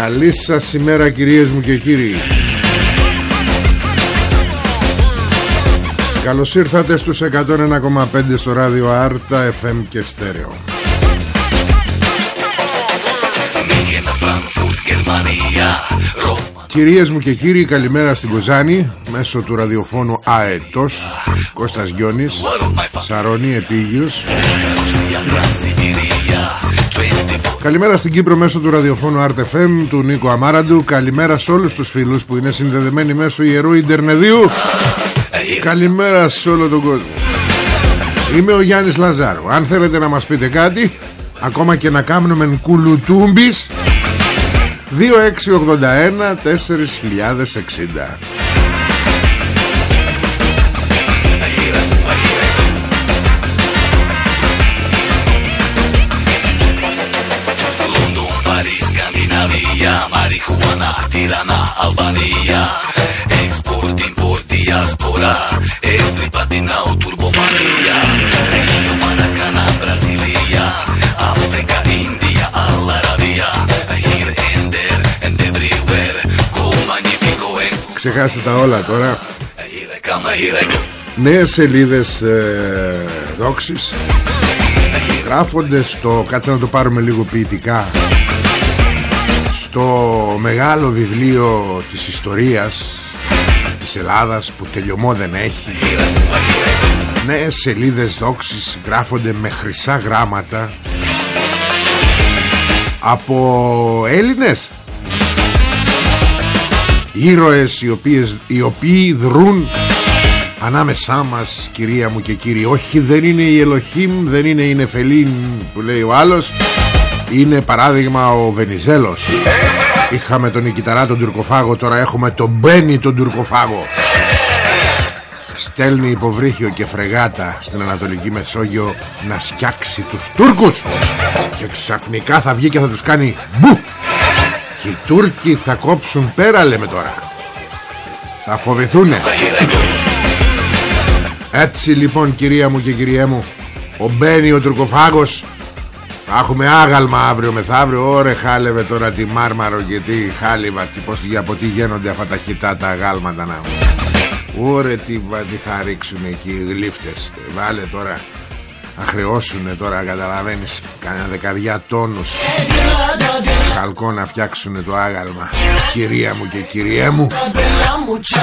Καλή σας ημέρα κυρίες μου και κύριοι. Καλώς ήρθατε στους 101,5 στο ράδιο Άρτα, FM και Στέρεο. Κυρίες μου και κύριοι καλημέρα στην Κοζάνη Μέσω του ραδιοφώνου ΑΕΤΟΣ Κώστας Γιώνης Σαρώνη Επίγειος Καλημέρα στην Κύπρο μέσω του ραδιοφώνου RTFM του Νίκο Αμάραντου. Καλημέρα σε όλους τους φίλους που είναι συνδεδεμένοι μέσω ιερού Ιντερνεδίου. Καλημέρα σε όλο τον κόσμο. Είμαι ο Γιάννης Λαζάρου. Αν θέλετε να μας πείτε κάτι Ακόμα και να κάνουμε κουλουτούμπις 2681 4060 Σκανδιναβία Μαριχουάνα, Τύρανα, Αλβανία Export, import, diaspora Everybody now, turbomania Rio, Maracana, Brasilia Africa, India, Al Arabia Here and there and everywhere Go magnifico and Ξεχάστε τα όλα τώρα Here I come, here I go Νέες σελίδες ε, δόξης Γράφονται στο Κάτσε να το πάρουμε λίγο ποιητικά Στο μεγάλο βιβλίο της ιστορίας Της Ελλάδας Που τελειωμό δεν έχει. Νέες σελίδες δόξης Γράφονται με χρυσά γράμματα Από Έλληνες. Ήρωες οι, οποίες, οι οποίοι δρούν Ανάμεσά μας κυρία μου και κύριοι. Όχι δεν είναι η Ελοχήμ Δεν είναι η Νεφελίν που λέει ο άλλος Είναι παράδειγμα ο Βενιζέλος. Είχαμε τον Νικηταρά τον Τουρκοφάγο Τώρα έχουμε τον Μπένι τον Τουρκοφάγο. Στέλνει υποβρύχιο και φρεγάτα Στην Ανατολική Μεσόγειο Να σκιάξει τους Τούρκους. Και ξαφνικά θα βγει και θα τους κάνει Μπου. Και οι Τούρκοι θα κόψουν πέρα λέμε τώρα. Θα φοβηθούνε. Έτσι λοιπόν κυρία μου και κυριέ μου Ο Μπένι ο Τουρκοφάγος Θα έχουμε άγαλμα αύριο μεθαύριο. Ωρε χάλευε τώρα τη Μάρμαρο Και τι χάλιβα τι, πώς, Από τι γίνονται αυτά τα χιτά τα αγάλματα να. Ωρε τι, τι θα ρίξουν εκεί οι γλύφτες. Βάλε τώρα Να χρεώσουν τώρα καταλαβαίνεις Κανένα δεκαριά τόνους. Χαλκό να φτιάξουν το άγαλμα. Κυρία μου και κυριέ μου.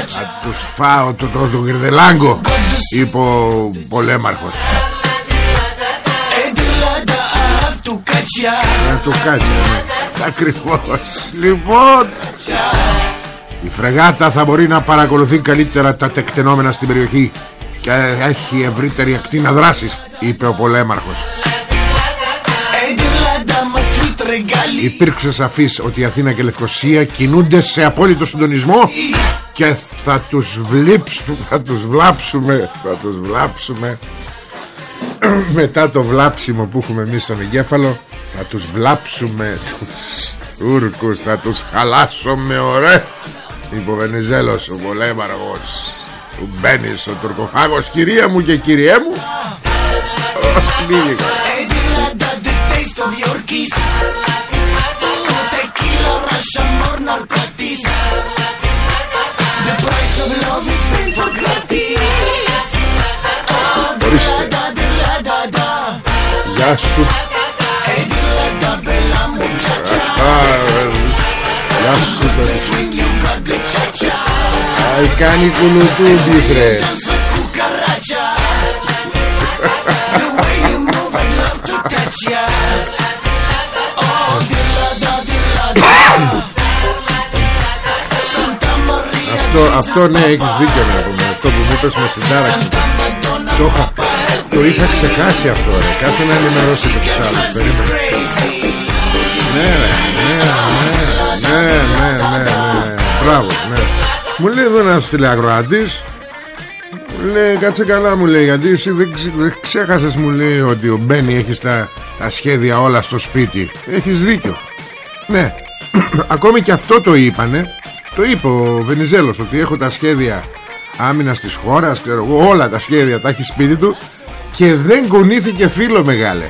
Θα τους φάω το, το, το γρδελάγκο Είπε ο πολέμαρχος Να το κάτσει ναι. Ακριβώς. Λοιπόν Η φρεγάτα θα μπορεί να παρακολουθεί καλύτερα τα τεκτενόμενα στην περιοχή και έχει ευρύτερη ακτίνα δράσης είπε ο πολέμαρχος. Υπήρξε σαφής ότι η Αθήνα και η Λευκοσία κινούνται σε απόλυτο συντονισμό και θα τους βλύψουμε, θα τους βλάψουμε, θα τους βλάψουμε μετά το βλάψιμο που έχουμε εμείς στον εγκέφαλο θα τους βλάψουμε τους Τούρκους θα τους χαλάσουμε ωραία. Είπε ο Βενιζέλος ο πολέμαργος που μπαίνει στο τουρκοφάγος. Κυρία μου και κυριέ μου Γεια σου. Γεια σου Αϊ κάνει κουνουτούμπις ρε. Αυτό, αυτό ναι έχεις δίκιο να πούμε. Αυτό που μου είπες με συντάραξη Το είχα, το είχα ξεχάσει αυτό ρε. Κάτσε να ενημερώσει και τους άλλους Περίμενε. Ναι ναι ναι ναι ναι ναι ναι ναι. Μπράβο ναι. Μου λέει εδώ ένας τηλεακροατής μου λέει κάτσε καλά μου λέει Γιατί εσύ δεν, ξε, δεν ξέχασες μου λέει Ότι ο Μπένι έχει τα, τα σχέδια όλα στο σπίτι Έχεις δίκιο Ναι Ακόμη και αυτό το είπανε. Το είπε ο Βενιζέλος Ότι έχω τα σχέδια άμυνας της χώρας Ξέρω εγώ όλα τα σχέδια τα έχει σπίτι του Και δεν κουνήθηκε φίλο μεγάλε.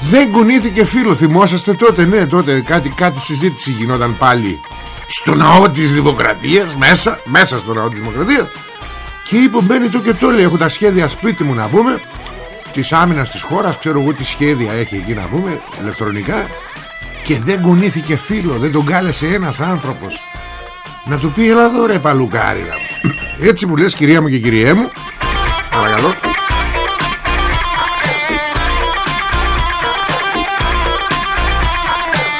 Δεν κουνήθηκε φίλο Θυμόσαστε τότε ναι τότε κάτι, κάτι συζήτηση γινόταν πάλι Στο ναό της Δημοκρατίας Μέσα, μέσα στο ναό της Δημοκρατίας. Και είπε μπαίνει το και το λέει Έχω τα σχέδια σπίτι μου να πούμε Της άμυνας της χώρας Ξέρω εγώ τι σχέδια έχει εκεί να πούμε Ηλεκτρονικά. Και δεν κουνήθηκε φίλο Δεν τον κάλεσε ένας άνθρωπος Να του πει έλα εδώ ρε παλουκάρι Έτσι μου λες κυρία μου και κυριέ μου. Παρακαλώ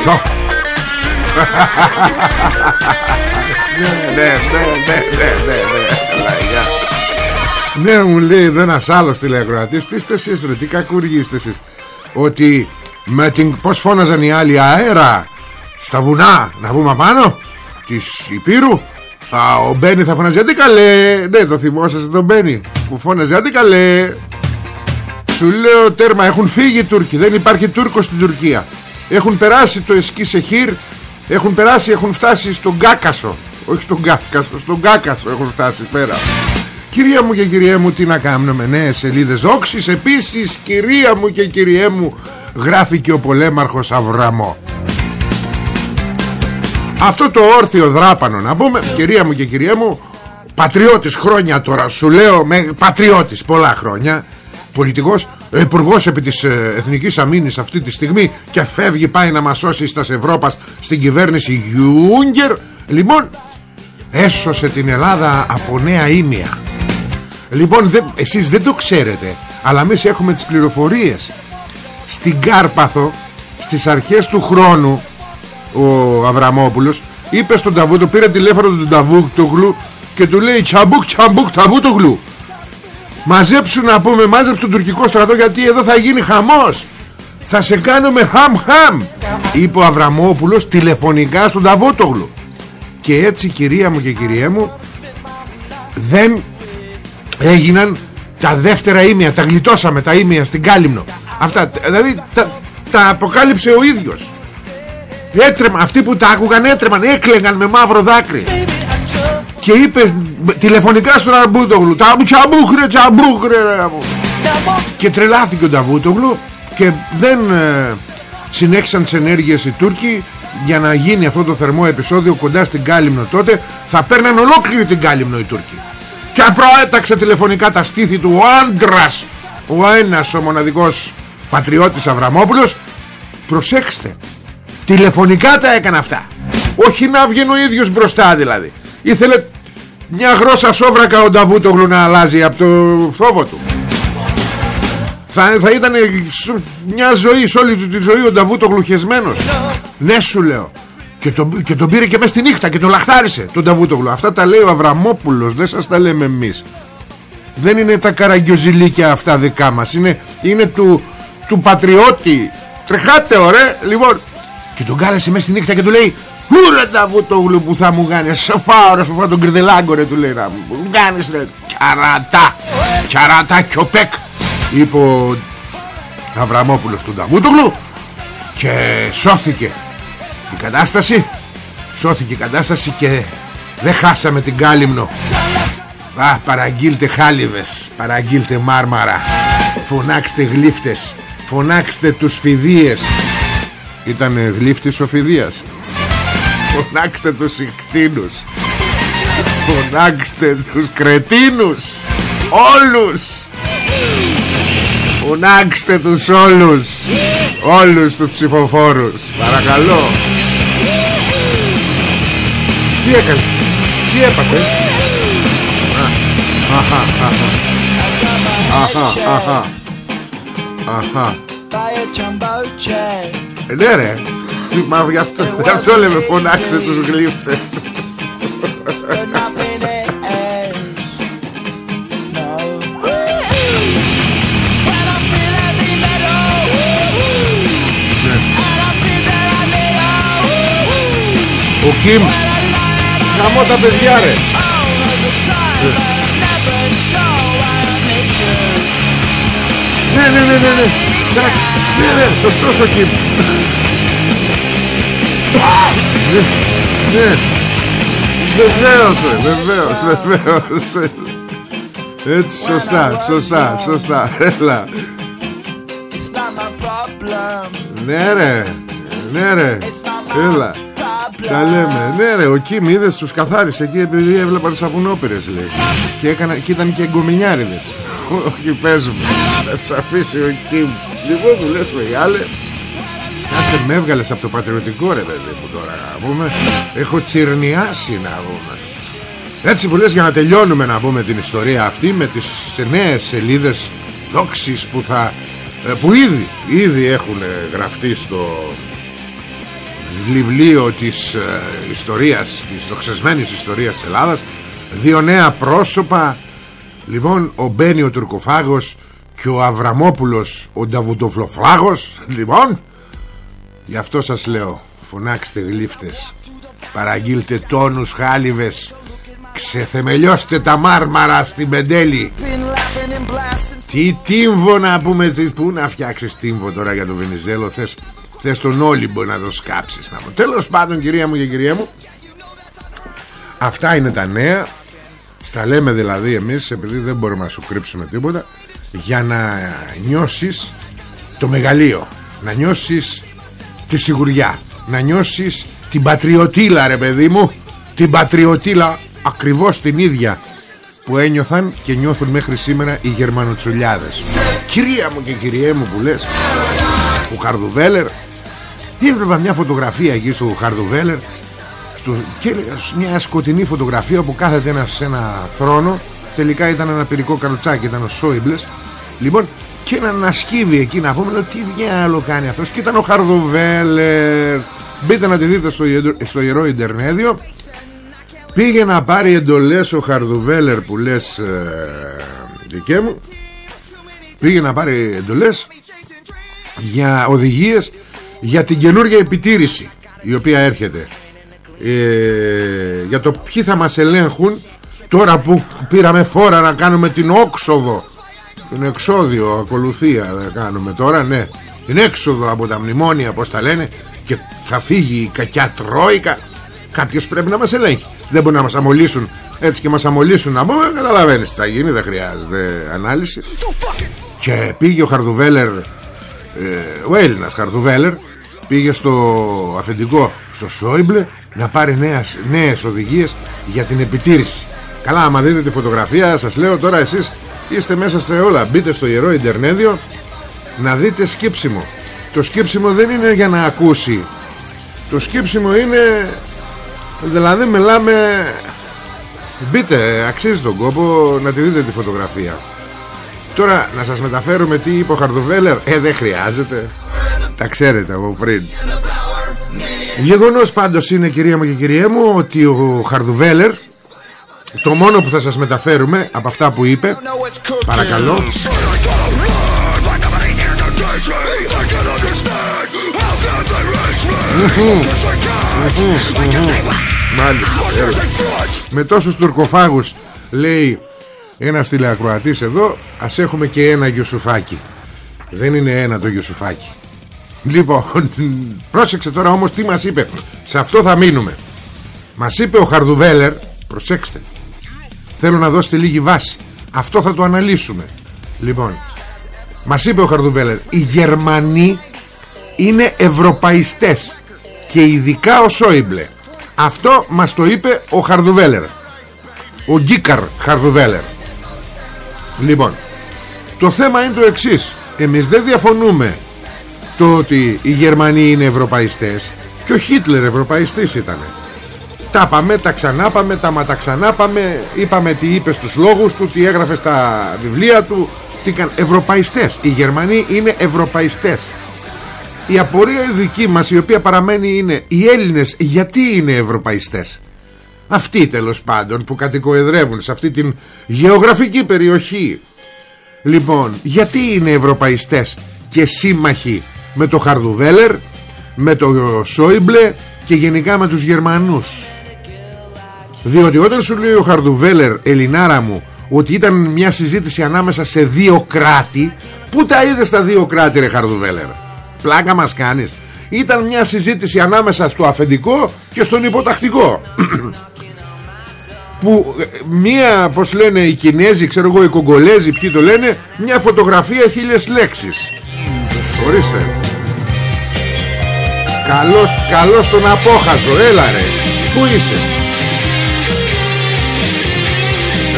Ποιο; Ναι ναι ναι ναι ναι ναι. Ναι μου λέει εδώ ένας άλλος τηλεακροατής Τι είστε εσείς ρε τι κακούργοι είστε εσείς Ότι με την πως φώναζαν οι άλλοι αέρα Στα βουνά να πούμε πάνω Της Υπήρου θα, ο Μπένι θα φωνάζει αντί καλέ Ναι το θυμόσαστε τον Μπένι Που φώναζε αντί καλέ Σου λέω τέρμα έχουν φύγει οι Τούρκοι Δεν υπάρχει Τούρκος στην Τουρκία έχουν περάσει το Εσκή Σεχίρ έχουν περάσει, έχουν φτάσει στον Κάκασο όχι στον Κάφκασο, στον Κάκασο έχουν φτάσει πέρα. Κυρία μου και κυρία μου τι να κάνουμε νέες σελίδες δόξης. Επίσης κυρία μου και κυρία μου Γράφει και ο πολέμαρχος Αβραμό. Αυτό το όρθιο δράπανο να πούμε Κυρία μου και κυρία μου Πατριώτης χρόνια τώρα Σου λέω με, πατριώτης πολλά χρόνια Πολιτικός Υπουργός επί της ε, Εθνικής Αμήνης αυτή τη στιγμή και φεύγει πάει να μας σώσει στα Ευρώπας στην κυβέρνηση Γιούγκερ. Λοιπόν έσωσε την Ελλάδα από νέα ήμια λοιπόν δε, εσείς δεν το ξέρετε αλλά εμείς έχουμε τις πληροφορίες. Στην Κάρπαθο στις αρχές του χρόνου ο Αβραμόπουλος είπε στον Νταβούτο πήρε τηλέφωνο του Νταβούτογλου και του λέει τσαμπούκ τσαμπούκ Νταβούτογλου Μαζέψουν να πούμε Μάζεψε τον τουρκικό στρατό γιατί εδώ θα γίνει χαμός. Θα σε κάνουμε χαμ χαμ. Είπε ο Αβραμόπουλος τηλεφωνικά στον Νταβούτογλου Και έτσι κυρία μου και κυρία μου Δεν έγιναν τα δεύτερα ήμια Τα γλιτώσαμε τα ήμια στην Κάλυμνο. Αυτά δηλαδή τα, τα αποκάλυψε ο ίδιος. Έτρεμα αυτοί που τα άκουγαν έτρεμαν Έκλεγαν με μαύρο δάκρυ και είπε τηλεφωνικά στον Αρμπούτογλου Τσαμπούχρε τσαμπούχρε Και τρελάθηκε ο Ταβούτογλου Και δεν ε, συνέχισαν τις ενέργειες οι Τούρκοι Για να γίνει αυτό το θερμό επεισόδιο Κοντά στην Κάλυμνο τότε. Θα παίρναν ολόκληρη την Κάλυμνο οι Τούρκοι. Και προέταξε τηλεφωνικά τα στήθη του Ο άντρας Ο ένας ο μοναδικός πατριώτης Αβραμόπουλος Προσέξτε Τηλεφωνικά τα έκανε αυτά. Όχι να βγαίνει ο ίδιος μπροστά δηλαδή. Ήθελε μια γρόσα σόβρακα ο Νταβούτογλου να αλλάζει από το φόβο του. Θα, θα ήταν μια ζωή σε όλη του τη ζωή ο Νταβούτογλου χεσμένος. Ναι σου λέω. Και τον, και τον πήρε και μέσα στη νύχτα και τον λαχτάρισε τον Νταβούτογλου. Αυτά τα λέει ο Αβραμόπουλος δεν σας τα λέμε εμείς. Δεν είναι τα καραγκιοζηλίκια αυτά δικά μας. Είναι, είναι του, του πατριώτη. Τρεχάτε ωραία. Λοιπόν και τον κάλεσε μέσα στη νύχτα και του λέει Ούρε τα βουτόγλου που θα μου κάνεις Σοφά ρε σοφά τον κρυδελάγκο ρε του λέει να μου κάνεις ρε Καρατά Καρατά και ο Πεκ Είπε ο Αβραμόπουλος του Νταβούτογλου Και σώθηκε η κατάσταση Σώθηκε η κατάσταση και δεν χάσαμε την κάλυμνο. Α, παραγγείλτε χάλιβες Παραγγείλτε μάρμαρα Φωνάξτε γλύφτες Φωνάξτε τους φιδίες. Ήταν γλύφτης ο φιδίας Φωνάξτε τους ικτίνους Φωνάξτε τους κρετίνους. Όλους. Φωνάξτε τους όλους. Όλους τους ψηφοφόρους. Παρακαλώ. Τι έκανε; Τι έπαθε; Αχα Αχα Αχα. Αχα Ναι ρε Μα γι' αυτό, γι αυτό λέμε φωνάξτε τους γλύφτες Ο Κιμ. Καμώ τα παιδιά ρε. Ναι ναι ναι ναι ναι. Τσακ Ναι ναι σωστός ο Κιμ Ναι. Ναι. Βεβαίως Βεβαίως Βεβαίως Έτσι σωστά Σωστά Σωστά. Έλα. Ναι ρε. Ναι ρε. Έλα. τα λέμε. Ναι ρε ο Κιμ είδες τους καθάρισε εκεί Επειδή έβλεπαν σαπουνόπερες λέει. Και, έκανα, και ήταν και εγκομινιάριδες. Όχι παίζουμε. Θα τους αφήσει ο Κιμ. Λοιπόν μου λες μεγάλε Κάτσε με έβγαλες από το πατριωτικό ρε παιδί μου τώρα να πούμε. Έχω τσιρνιάσει να πούμε. Έτσι που λες για να τελειώνουμε να πούμε την ιστορία αυτή Με τις νέες σελίδες δόξεις που θα ε, που ήδη, ήδη έχουν γραφτεί στο βιβλίο της ε, ιστορίας της δοξασμένης ιστορίας της Ελλάδας. Δύο νέα πρόσωπα. Λοιπόν ο Μπένι ο Τουρκοφάγος και ο Αβραμόπουλος ο Νταβουτοφλοφάγος λοιπόν γι' αυτό σας λέω φωνάξτε γλύφτες παραγγείλτε τόνους χάλιβες. Ξεθεμελιώστε τα μάρμαρα στην Πεντέλη τι τύμβο να πούμε Πού να φτιάξεις τύμβο τώρα για τον Βενιζέλο Θες Θες τον Όλυμπο να το σκάψεις να πω. Τέλος πάντων κυρία μου και κυρία μου Αυτά είναι τα νέα. Στα λέμε δηλαδή εμείς Επειδή δεν μπορούμε να σου κρύψουμε τίποτα Για να νιώσεις Το μεγαλείο. Να νιώσεις τη σιγουριά. Να νιώσεις την πατριωτήλα ρε παιδί μου. Την πατριωτήλα Ακριβώς την ίδια που ένιωθαν και νιώθουν μέχρι σήμερα οι Γερμανοτσουλιάδες. Κυρία μου και κυριέ μου που λες. Ο Χαρδουβέλερ. Ήβρεβα μια φωτογραφία εκεί στο Χαρδουβέλερ. Στο, και μια σκοτεινή φωτογραφία που κάθεται ένας σε ένα θρόνο. Τελικά ήταν ένα πυρικό καροτσάκι ήταν ο Σόιμπλες. Λοιπόν και έναν ασκύβει εκεί να πούμε τι διάλο κάνει αυτός. Και ήταν ο Χαρδουβέλερ μπείτε να τη δείτε στο, στο Ιερό Ιντερνέδιο. Πήγε να πάρει εντολές ο Χαρδουβέλερ που λες ε, δικέ μου. Πήγε να πάρει εντολές για οδηγίες για την καινούργια επιτήρηση η οποία έρχεται. Ε, για το ποιοι θα μας ελέγχουν τώρα που πήραμε φόρα να κάνουμε την όξοδο την εξόδιο ακολουθία να κάνουμε τώρα ναι. Την έξοδο από τα μνημόνια πως τα λένε και θα φύγει η κακιά τρόικα. Κάποιος πρέπει να μας ελέγχει. Δεν μπορεί να μας αμολύσουν έτσι και μας αμολύσουν να πούμε καταλαβαίνεις τι θα γίνει δεν χρειάζεται ανάλυση. Και πήγε ο Χαρδουβέλερ ε, ο Έλληνας Χαρδουβέλερ πήγε στο αφεντικό στο Σόιμπλε να πάρει νέες, νέες οδηγίες για την επιτήρηση. Καλά άμα δείτε τη φωτογραφία σας λέω τώρα εσείς είστε μέσα στα όλα. Μπείτε στο ιερό Ιντερνέδιο να δείτε σκύψιμο. Το σκύψιμο δεν είναι για να ακούσει. Το σκύψιμο είναι δηλαδή μιλάμε μπείτε αξίζει τον κόπο να τη δείτε τη φωτογραφία. Τώρα να σας μεταφέρουμε τι είπε ο Χαρδοβέλερ ε δεν χρειάζεται. Τα ξέρετε από πριν. Γεγονός πάντως είναι κυρία μου και κυρία μου Ότι ο Χαρδουβέλερ το μόνο που θα σας μεταφέρουμε από αυτά που είπε παρακαλώ. Με τόσους τουρκοφάγους λέει ένας τηλεακροατής εδώ ας έχουμε και ένα γιουσουφάκι δεν είναι ένα το γιουσουφάκι λοιπόν πρόσεξε τώρα όμως τι μας είπε. Σε αυτό θα μείνουμε. Μας είπε ο Χαρδουβέλερ προσέξτε θέλω να δώσετε λίγη βάση. Αυτό θα το αναλύσουμε. Λοιπόν μας είπε ο Χαρδουβέλερ οι Γερμανοί είναι ευρωπαϊστές και ειδικά ο Σόιμπλε. Αυτό μας το είπε ο Χαρδουβέλερ. Ο Γκίκαρ Χαρδουβέλερ. Λοιπόν το θέμα είναι το εξής. Εμείς δεν διαφωνούμε το ότι οι Γερμανοί είναι ευρωπαϊστές και ο Χίτλερ ευρωπαϊστής ήταν τα πάμε, τα ξανάπαμε, τα μα τα ξανάπαμε. Είπαμε τι είπες στους λόγους του τι έγραφες στα βιβλία του τι καν... ευρωπαϊστές. Οι Γερμανοί είναι ευρωπαϊστές. Η απορία η δική μας η οποία παραμένει είναι οι Έλληνες γιατί είναι ευρωπαϊστές. Αυτοί τέλος πάντων που κατοικοεδρεύουν σε αυτή την γεωγραφική περιοχή. Λοιπόν γιατί είναι ευρωπαϊστές και σύμμαχοι με το Χαρδουβέλερ με το Σόιμπλε και γενικά με τους Γερμανούς; Διότι όταν σου λέει ο Χαρδουβέλερ Ελληνάρα μου ότι ήταν μια συζήτηση ανάμεσα σε δύο κράτη Πού τα είδες στα δύο κράτη ρε Χαρδουβέλερ; Πλάκα μας κάνεις. Ήταν μια συζήτηση ανάμεσα στο αφεντικό και στον υποτακτικό. Που ε, μία πως λένε οι Κινέζοι Ξέρω εγώ οι Κογκολέζοι ποιοι το λένε Μια φωτογραφία χίλιες λέξεις. Ορίστε. Καλώς, καλώς τον απόχαζο. Έλα ρε. Πού είσαι;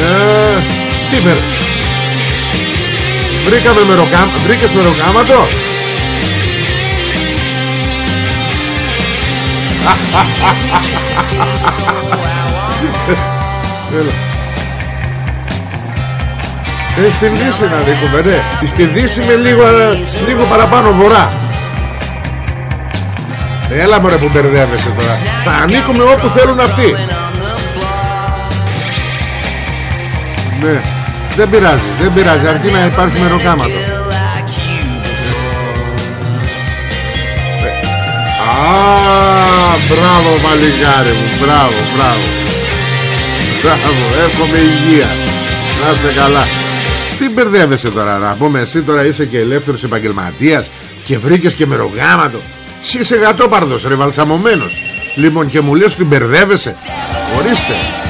Ε, Τι με Βρήκαμε μεροκάμα Βρήκες μεροκάματο; Έλα. Ε, στην Δύση να δείχνουμε ναι. Στη Δύση με λίγο, λίγο παραπάνω βορρά. Έλα μωρέ που μπερδεύεσαι τώρα. Θα ανήκουμε όπου θέλουν αυτοί Ναι. Δεν πειράζει Δεν πειράζει αρκεί να υπάρχει μεροκάματο. Α, μπράβο μαλλιγάρι μου Μπράβο, μπράβο. Μπράβο, εύχομαι υγεία. Να σε καλά. Τι μπερδεύεσαι τώρα να πούμε Εσύ τώρα είσαι και ελεύθερος επαγγελματίας Και βρήκες και μερογάματο Εσύ είσαι γατόπαρδος ρε βαλσαμωμένος. Λοιπόν και μου λες ότι μπερδεύεσαι. Ορίστε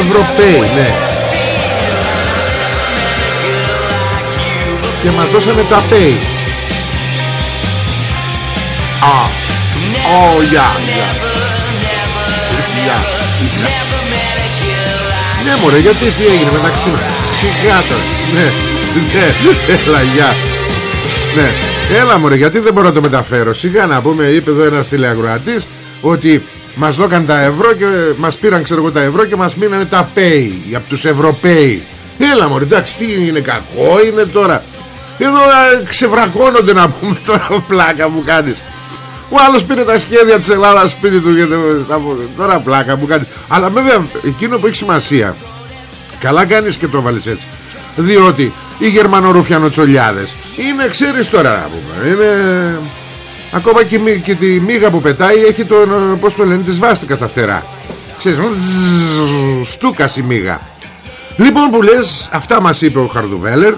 Ευρωπαίοι ναι. Και μας δώσανε τα pay Α Ω γεια Γεια. Ναι μωρέ γιατί τι έγινε μεταξύ μας Σιγά τώρα Ναι Ναι Έλα γεια. Ναι. Έλα μωρέ γιατί δεν μπορώ να το μεταφέρω. Σιγά να πούμε είπε εδώ ένας τηλεαγροατής Ότι μας δώκαν τα ευρώ και μας πήραν ξέρω εγώ τα ευρώ και μας μείνανε τα pay από τους Ευρωπαίοι. Έλα μωρέ εντάξει τι είναι κακό είναι τώρα. Εδώ ξεβρακώνονται να πούμε τώρα πλάκα μου κάνεις. Ο άλλος πήρε τα σχέδια της Ελλάδας σπίτι του γιατί, Τώρα πλάκα μου κάνεις. Αλλά βέβαια εκείνο που έχει σημασία Καλά κάνεις και το βάλεις έτσι. Διότι οι Γερμανορουφιανοτσολιάδες Είναι ξέρεις τώρα να πούμε Είναι Ακόμα και, και τη μίγα που πετάει έχει τον, πώς το λένε, τη σβάστηκα στα φτερά. Ξέρεις, στούκας η μίγα. Λοιπόν που λες, αυτά μας είπε ο Χαρδουβέλερ,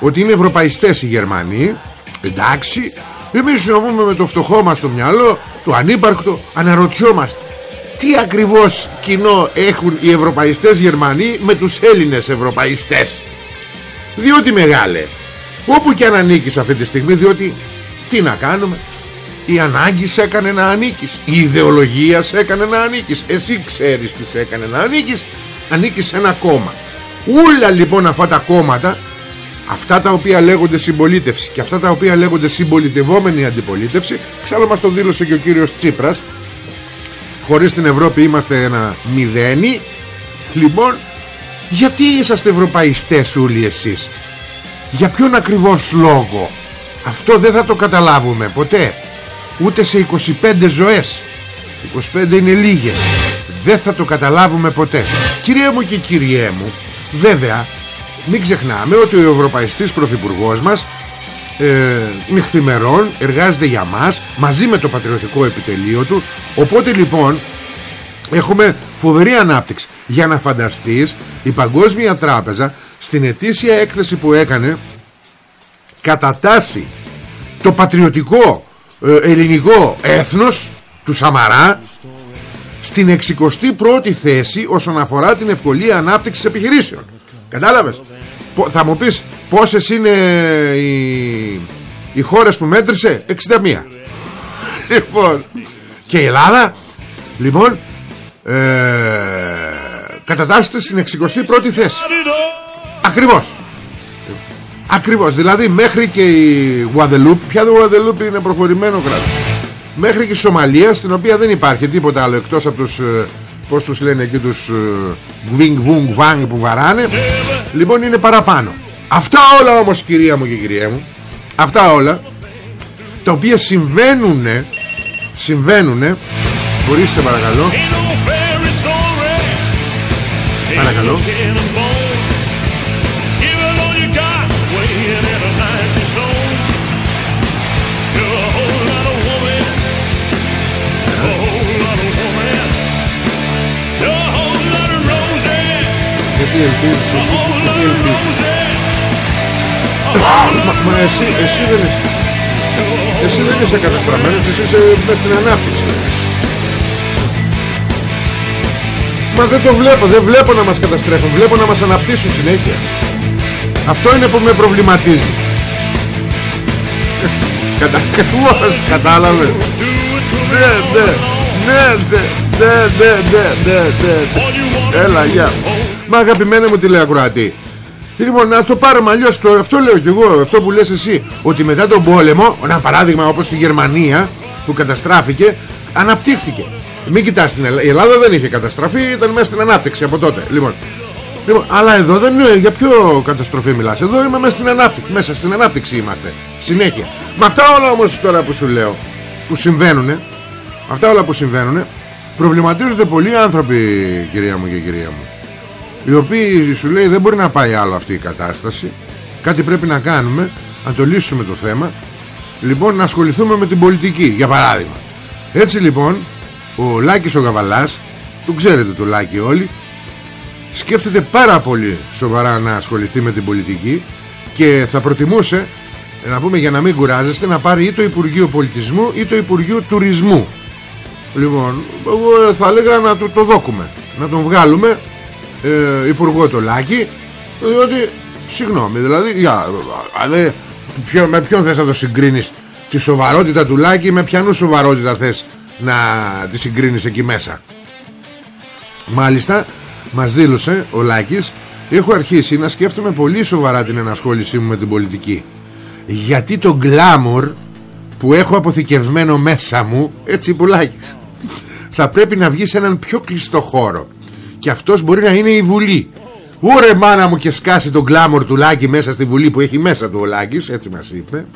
ότι είναι ευρωπαϊστές οι Γερμανοί, εντάξει, εμείς νομούμε με το φτωχό μας το μυαλό, το ανύπαρκτο, αναρωτιόμαστε. Τι ακριβώς κοινό έχουν οι ευρωπαϊστές Γερμανοί με τους Έλληνες ευρωπαϊστές; Διότι μεγάλε, όπου και αν ανήκεις αυτή τη στιγμή, διότι τι να κάνουμε, η ανάγκης σε έκανε να ανήκεις. Η ιδεολογία σε έκανε να ανήκεις. Εσύ ξέρεις τι σε έκανε να ανήκεις. Ανήκεις σε ένα κόμμα. Ούλα λοιπόν αυτά τα κόμματα Αυτά τα οποία λέγονται συμπολίτευση Και αυτά τα οποία λέγονται συμπολιτευόμενη αντιπολίτευση Ξάλλου μας το δήλωσε και ο κύριος Τσίπρας Χωρίς την Ευρώπη είμαστε ένα μηδένι Λοιπόν Γιατί είσαστε ευρωπαϊστές όλοι εσείς; Για ποιον ακριβώς λόγο; Αυτό δεν θα το καταλάβουμε ποτέ ούτε σε 25 ζωές. 25 είναι λίγες. Δεν θα το καταλάβουμε ποτέ. Κυριέ μου και κυριέ μου βέβαια μην ξεχνάμε ότι ο Ευρωπαϊστής Πρωθυπουργός μας ε, νυχθημερών εργάζεται για μας μαζί με το πατριωτικό επιτελείο του. Οπότε λοιπόν έχουμε φοβερή ανάπτυξη. Για να φανταστείς η Παγκόσμια Τράπεζα στην ετήσια έκθεση που έκανε κατατάσσει το πατριωτικό ε, ελληνικό έθνος του Σαμαρά στην 61η θέση όσον αφορά την ευκολία ανάπτυξης επιχειρήσεων. Κατάλαβες; Θα μου πεις πόσες είναι οι, οι χώρες που μέτρησε; 61. Λοιπόν. Και η Ελλάδα; Λοιπόν ε, κατατάσσεται στην 61η θέση. Ακριβώς. Ακριβώς, δηλαδή μέχρι και η Γουαδελούπ Πια το Γουαδελούπ είναι προχωρημένο κράτος. Μέχρι και η Σομαλία Στην οποία δεν υπάρχει τίποτα άλλο εκτός από τους ε, Πώς τους λένε εκεί τους Γβινγκ βουνγκ βανγκ που βαράνε. Λοιπόν είναι παραπάνω. Αυτά όλα όμως κυρία μου και κυρία μου Αυτά όλα Τα οποία συμβαίνουν Συμβαίνουν Μπορείστε παρακαλώ. Παρακαλώ τι ελπίζεις Τι ελπίζεις Μα εσύ, εσύ δεν είσαι. Εσύ δεν είσαι καταστραμμένος Εσύ είσαι μέσα στην ανάπτυξη. Μα δεν το βλέπω Δεν βλέπω να μας καταστρέφουν Βλέπω να μας αναπτύσσουν συνέχεια. Αυτό είναι που με προβληματίζει. Κατάλαβε. Ναι ναι Ναι ναι Ναι ναι ναι ναι. Έλα γεια Μα αγαπημένα μου τηλεακροατή. Λοιπόν να το πάρουμε αλλιώς. Το, Αυτό λέω κι εγώ Αυτό που λες εσύ Ότι μετά τον πόλεμο Ένα παράδειγμα όπως στη Γερμανία Που καταστράφηκε Αναπτύχθηκε. Μην κοιτάς την Ελλάδα Η Ελλάδα δεν είχε καταστραφεί Ήταν μέσα στην ανάπτυξη από τότε. Λοιπόν Λοιπόν, αλλά εδώ δεν είναι για ποιο καταστροφή μιλάς. Εδώ είμαι μέσα στην ανάπτυξη Μέσα στην ανάπτυξη είμαστε Συνέχεια. Με αυτά όλα όμως τώρα που σου λέω Που συμβαίνουν Αυτά όλα που συμβαίνουν Προβληματίζονται πολλοί άνθρωποι κυρία μου και κυρία μου οι οποίοι σου λέει δεν μπορεί να πάει άλλο αυτή η κατάσταση. Κάτι πρέπει να κάνουμε να το λύσουμε το θέμα. Λοιπόν να ασχοληθούμε με την πολιτική για παράδειγμα. Έτσι λοιπόν ο Λάκης ο Γαβαλάς το ξέρετε το Λάκη όλοι σκέφτεται πάρα πολύ σοβαρά να ασχοληθεί με την πολιτική και θα προτιμούσε να πούμε για να μην κουράζεστε να πάρει ή το Υπουργείο Πολιτισμού ή το Υπουργείο Τουρισμού. Λοιπόν εγώ θα έλεγα να το, το δόκουμε να τον βγάλουμε ε, Υπουργό το Λάκη διότι συγγνώμη δηλαδή για, δε, ποιο, με ποιον θες να το συγκρίνεις τη σοβαρότητα του Λάκη με ποιανού σοβαρότητα θες να τη συγκρίνεις εκεί μέσα. Μάλιστα μας δήλωσε ο Λάκης έχω αρχίσει να σκέφτομαι πολύ σοβαρά την ενασχόλησή μου με την πολιτική. Γιατί το γκλάμορ που έχω αποθηκευμένο μέσα μου έτσι που Λάκης θα πρέπει να βγει σε έναν πιο κλειστό χώρο και αυτός μπορεί να είναι η Βουλή. Ωρε μάνα μου και σκάσει τον γκλάμορ του Λάκη μέσα στη Βουλή που έχει μέσα του ο Λάκης Έτσι μας είπε.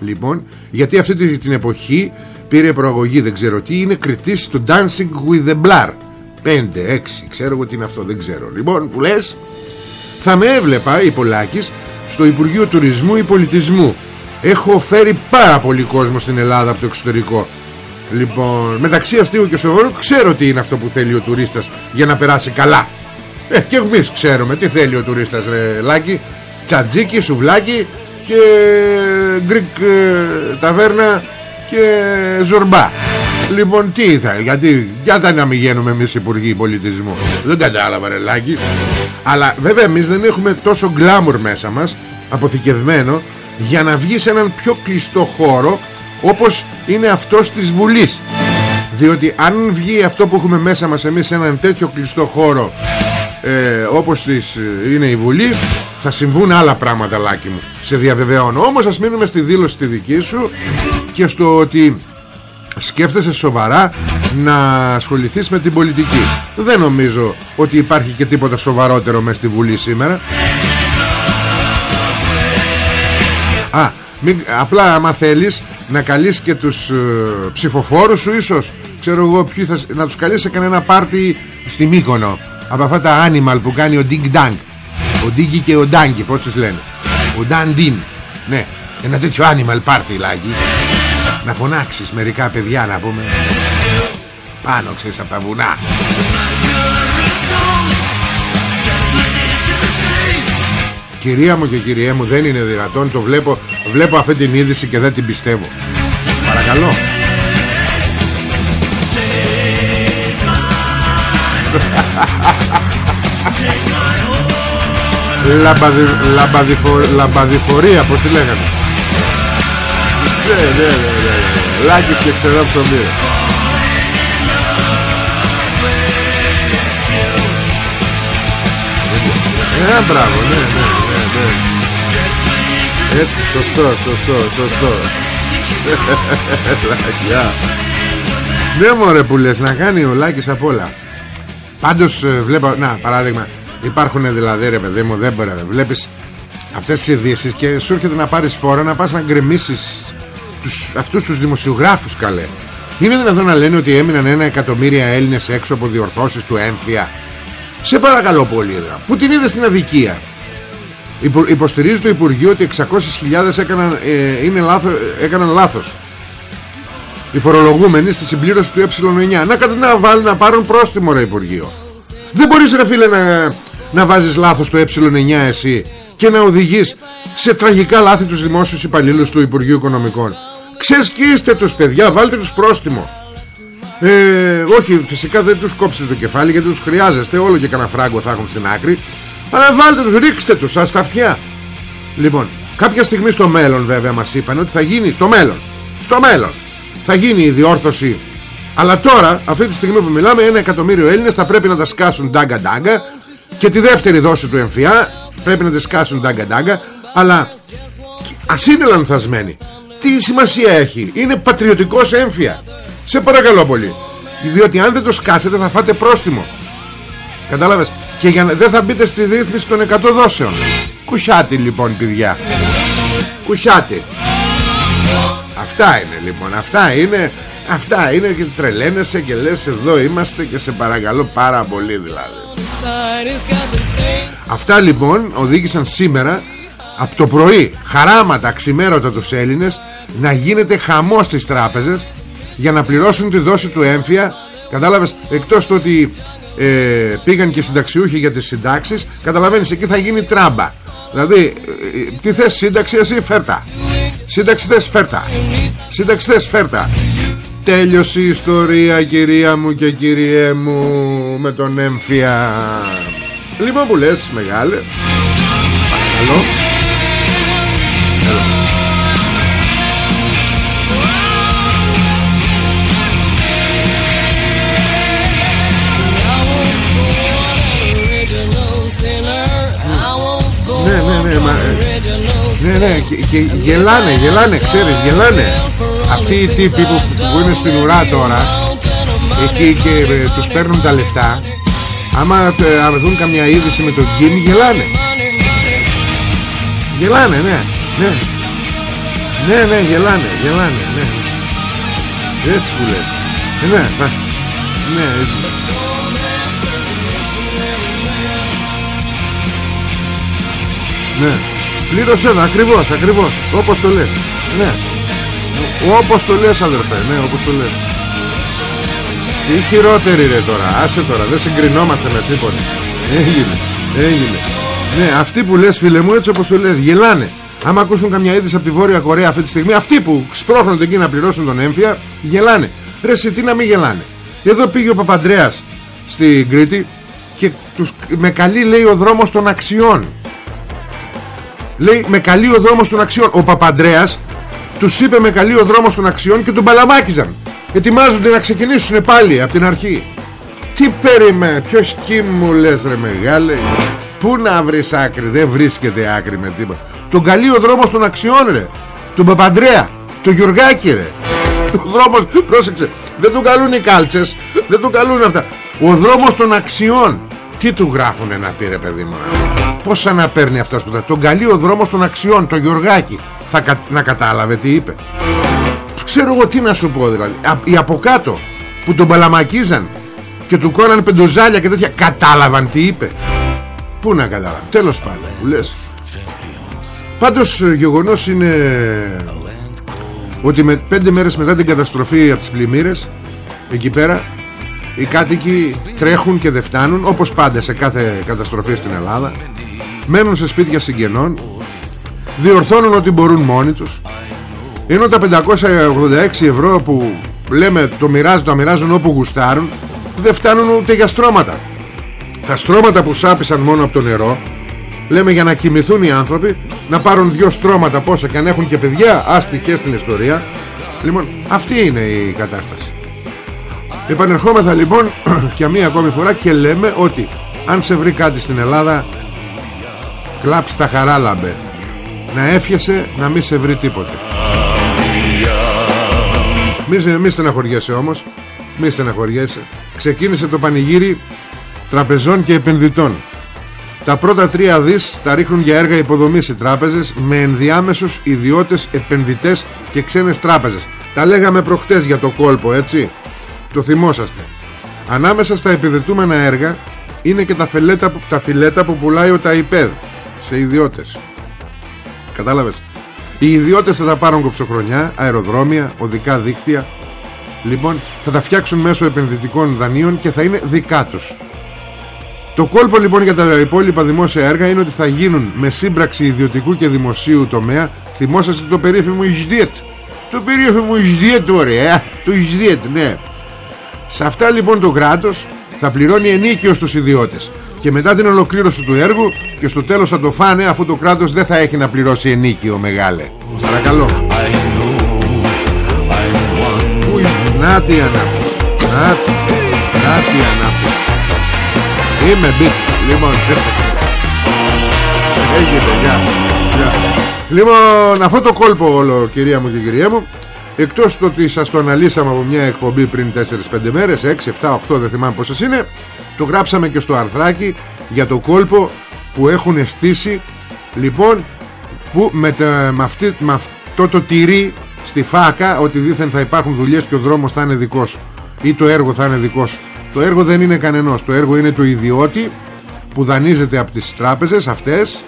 Λοιπόν γιατί αυτή την εποχή πήρε προαγωγή δεν ξέρω τι Είναι κριτής του Dancing with the Blur. 5, 6 ξέρω εγώ τι είναι αυτό δεν ξέρω. Λοιπόν που λες θα με έβλεπα η Πολάκης στο Υπουργείο Τουρισμού ή Πολιτισμού. Έχω φέρει πάρα πολύ κόσμο στην Ελλάδα από το εξωτερικό Λοιπόν, μεταξύ αστείου και σοβαρού ξέρω τι είναι αυτό που θέλει ο τουρίστας για να περάσει καλά. Ε, και εμείς ξέρουμε τι θέλει ο τουρίστας ρε Λάκη. Τσατζίκι, σουβλάκι και Greek ε, ταβέρνα και ζορμπά. Λοιπόν, τι θα, γιατί, γιατί να μην γίνουμε εμείς υπουργοί πολιτισμού. Δεν κατάλαβα ρε Λάκη. Αλλά βέβαια εμείς δεν έχουμε τόσο γκλάμουρ μέσα μας, αποθηκευμένο, για να βγει σε έναν πιο κλειστό χώρο όπως είναι αυτός της Βουλής. Διότι αν βγει αυτό που έχουμε μέσα μας εμείς σε έναν τέτοιο κλειστό χώρο ε, όπως της, ε, είναι η Βουλή θα συμβούν άλλα πράγματα λάκι μου. Σε διαβεβαιώνω. Όμως ας μείνουμε στη δήλωση τη δική σου και στο ότι σκέφτεσαι σοβαρά να ασχοληθείς με την πολιτική. Δεν νομίζω ότι υπάρχει και τίποτα σοβαρότερο μέσα στη Βουλή σήμερα Μην, απλά άμα θέλεις να καλείς και τους ε, ψηφοφόρους σου ίσως ξέρω εγώ ποιοι θα, να τους καλείς σε κανένα πάρτι στη Μύκονο από αυτά τα animal που κάνει ο Ding Dang. Ο Digi και ο Dangi πως τους λένε. Ο Dandin. Ναι ένα τέτοιο animal party λάγι να φωνάξεις μερικά παιδιά να πούμε. Πάνω ξέρεις από τα βουνά Κυρία μου και κυριέ μου δεν είναι δυνατόν. Το βλέπω, βλέπω αυτή την είδηση και δεν την πιστεύω. Παρακαλώ. Λαμπαδι, λαμπαδιφο, Λαμπαδιφορία Πως τη λέγανε; Ναι ναι ναι, ναι, ναι. Λάκης και ξερό ψωμί Ε, μπράβο, ναι, ναι, ναι, ναι. Έτσι, σωστό, σωστό, σωστό. Λάκια. Ναι μωρέ που λες, να κάνει ο Λάκης απ' όλα. Πάντως ε, βλέπω, να παράδειγμα, υπάρχουν δηλαδή ρε παιδί μου, δεν μπορεί να βλέπεις αυτές τις ειδήσεις και σου έρχεται να πάρεις φόρα να πας να γκρεμίσεις τους, αυτούς τους δημοσιογράφους καλέ. Είναι δυνατόν να λένε ότι έμειναν ένα εκατομμύρια Έλληνες έξω από διορθώσεις του έμφυα; Σε παρακαλώ πολύ εδώ. Που την είδες στην αδικία; Υποστηρίζει το Υπουργείο ότι 600.000 έκαναν, ε, είναι λάθο, έκαναν λάθος. Οι φορολογούμενοι στη συμπλήρωση του ε9. Να, να βάλουν να πάρουν πρόστιμο ρε Υπουργείο. Δεν μπορείς ρε φίλε να, να βάζεις λάθος το ε9 εσύ και να οδηγείς σε τραγικά λάθη τους δημόσιους υπαλλήλους του Υπουργείου Οικονομικών. Ξεσκίστε τους παιδιά, βάλτε τους πρόστιμο. Ε, όχι φυσικά δεν τους κόψετε το κεφάλι γιατί τους χρειάζεστε όλο και κανένα φράγκο θα έχουν στην άκρη αλλά βάλτε τους, ρίξτε τους στα αυτιά. Λοιπόν κάποια στιγμή στο μέλλον βέβαια μας είπαν ότι θα γίνει στο μέλλον στο μέλλον θα γίνει η διόρθωση. Αλλά τώρα αυτή τη στιγμή που μιλάμε ένα εκατομμύριο Έλληνες θα πρέπει να τα σκάσουν ντάγκα ντάγκα και τη δεύτερη δόση του εμφυά πρέπει να τα σκάσουν ντάγκα ντάγκα. Αλλά ας είναι λανθασμένοι τι σημασία έχει; Είναι πατριωτικός έμφυα. Σε παρακαλώ πολύ. Διότι αν δεν το σκάσετε θα φάτε πρόστιμο. Κατάλαβες; Και για να... δεν θα μπείτε στη ρύθμιση των 100 δόσεων. Κουσιάτε λοιπόν παιδιά. Κουσιάτε Αυτά είναι λοιπόν. Αυτά είναι Αυτά είναι και τρελαίνεσαι και λες εδώ είμαστε και σε παρακαλώ πάρα πολύ δηλαδή Αυτά λοιπόν οδήγησαν σήμερα από το πρωί χαράματα ξημέρωτα τους Έλληνες να γίνεται χαμός στις τράπεζες για να πληρώσουν τη δόση του έμφυα. Κατάλαβες εκτός το ότι ε, πήγαν και συνταξιούχοι για τις συντάξεις. Καταλαβαίνεις εκεί θα γίνει τράμπα. Δηλαδή ε, ε, τι θες σύνταξη εσύ φέρτα. Σύνταξη θες φέρτα. Σύνταξη θες φέρτα. Τέλειωσε η ιστορία κυρία μου και κυριέ μου με τον έμφυα. Λοιπόν που λες μεγάλε. Παρακαλώ ναι, ναι, και, και γελάνε, γελάνε, ξέρεις, γελάνε. Αυτοί οι τύποι που, που είναι στην ουρά τώρα, εκεί και ε, τους παίρνουν τα λεφτά, άμα ε, δουν καμιά είδηση με τον Κιμ, γελάνε. Γελάνε, ναι, ναι. Ναι, ναι, γελάνε, γελάνε, ναι. Έτσι που λες. Ε, ναι, ναι, έτσι. Ναι. Πλήρωσέ το, ακριβώς, ακριβώς. Όπως το λες. Ναι. Όπως το λες αδερφέ, ναι, όπως το λες. Τι χειρότερη ρε τώρα, άσε τώρα, δεν συγκρινόμαστε με τίποτα. Έγινε, έγινε. Ναι, αυτοί που λες φίλε μου, έτσι όπως το λες, γελάνε. Άμα ακούσουν καμιά είδηση από τη Βόρεια Κορέα αυτή τη στιγμή, αυτοί που σπρώχνονται εκεί να πληρώσουν τον έμφυα, γελάνε. Ρε, σε τι να μην γελάνε. Εδώ πήγε ο Παπαντρέας στην Κρήτη και τους, με καλή λέει ο δρόμος των αξιών. Λέει με καλή ο δρόμος των αξιών Ο Παπαντρέας τους είπε με καλή ο δρόμος των αξιών Και τον παλαμάκιζαν Ετοιμάζονται να ξεκινήσουν πάλι από την αρχή. Τι περιμέ Ποιος κι μου λες ρε μεγάλε Πού να βρεις άκρη Δεν βρίσκεται άκρη με τίποτα Τον καλή ο δρόμος των αξιών ρε. Τον Παπαντρέα Το Γιουργάκη ρε. Ο δρόμος Πρόσεξε Δεν του καλούν οι κάλτσες Δεν του καλούν αυτά. Ο δρόμος των αξιών Τι του γράφουνε να πει ρε παιδί μου Πόσα να παίρνει αυτός που θα Τον καλεί ο δρόμος των αξιών Το Γιωργάκη. Θα, να κατάλαβε τι είπε. Ξέρω εγώ τι να σου πω δηλαδή. Οι από κάτω που τον παλαμακίζαν και του κόραν πεντοζάλια και τέτοια κατάλαβαν τι είπε. Πού να κατάλαβαν τέλος πάντων που λες. Πάντως γεγονός είναι ότι με πέντε μέρες μετά την καταστροφή από τις πλημμύρες εκεί πέρα οι κάτοικοι τρέχουν και δεν φτάνουν όπως πάντα σε κάθε καταστροφή στην Ελλάδα. Μένουν σε σπίτια συγγενών. Διορθώνουν ότι μπορούν μόνοι τους. Ενώ τα 586 ευρώ που λέμε το μοιράζουν, τα μοιράζουν όπου γουστάρουν δεν φτάνουν ούτε για στρώματα. Τα στρώματα που σάπησαν μόνο από το νερό λέμε για να κοιμηθούν οι άνθρωποι να πάρουν δυο στρώματα πόσα και αν έχουν και παιδιά άστοιχες στην ιστορία. Λοιπόν αυτή είναι η κατάσταση επανερχόμεθα λοιπόν και μία ακόμη φορά και λέμε ότι αν σε βρει κάτι στην Ελλάδα κλάψει τα χαράλαμπε να έφιασε να μην σε βρει τίποτε. Μη, μη στεναχωριέσαι όμως. Μη στεναχωριέσαι. Ξεκίνησε το πανηγύρι τραπεζών και επενδυτών. Τα πρώτα τρία δις τα ρίχνουν για έργα υποδομής οι τράπεζες Με ενδιάμεσους ιδιώτες επενδυτές και ξένες τράπεζες. Τα λέγαμε προχτές για το κόλπο έτσι Το θυμόσαστε Ανάμεσα στα επιδετούμενα έργα Είναι και τα φιλέτα, τα φιλέτα που πουλάει ο ΤΑΙΠΕΔ Σε ιδιώτες Κατάλαβες; Οι ιδιώτες θα τα πάρουν κοψοχρονιά, αεροδρόμια, οδικά δίκτυα. Λοιπόν, θα τα φτιάξουν μέσω επενδυτικών δανείων και θα είναι δικά τους. Το κόλπο λοιπόν για τα υπόλοιπα δημόσια έργα είναι ότι θα γίνουν με σύμπραξη ιδιωτικού και δημοσίου τομέα. Θυμόσαστε το περίφημο Ισδιέτ. Το περίφημο Ισδιέτ, ωραία. Το Ισδιέτ, ναι. Σε αυτά λοιπόν το κράτος θα πληρώνει ενίκιο στους ιδιώτες. Και μετά την ολοκλήρωση του έργου και στο τέλος θα το φάνε αφού το κράτος δεν θα έχει να πληρώσει ενίκιο μεγάλε. Παρακαλώ. Να τι ανάπτυξη. Να, να τι ανάπτυξη. Είμαι μπιτ λοιπόν έγινε γεια. Λοιπόν αυτό το κόλπο όλο κυρία μου και κυρία μου Εκτός το ότι σας το αναλύσαμε από μια εκπομπή πριν 4-5 μέρες 6, 7, 8 δεν θυμάμαι πόσες είναι Το γράψαμε και στο αρθράκι Για το κόλπο που έχουν στήσει Λοιπόν που με, με, αυτή, με αυτό το τυρί στη φάκα Ότι δήθεν θα υπάρχουν δουλειές και ο δρόμος θα είναι δικός σου Ή το έργο θα είναι δικός σου. Το έργο δεν είναι κανενός. Το έργο είναι το ιδιώτη που δανείζεται από τις τράπεζες αυτές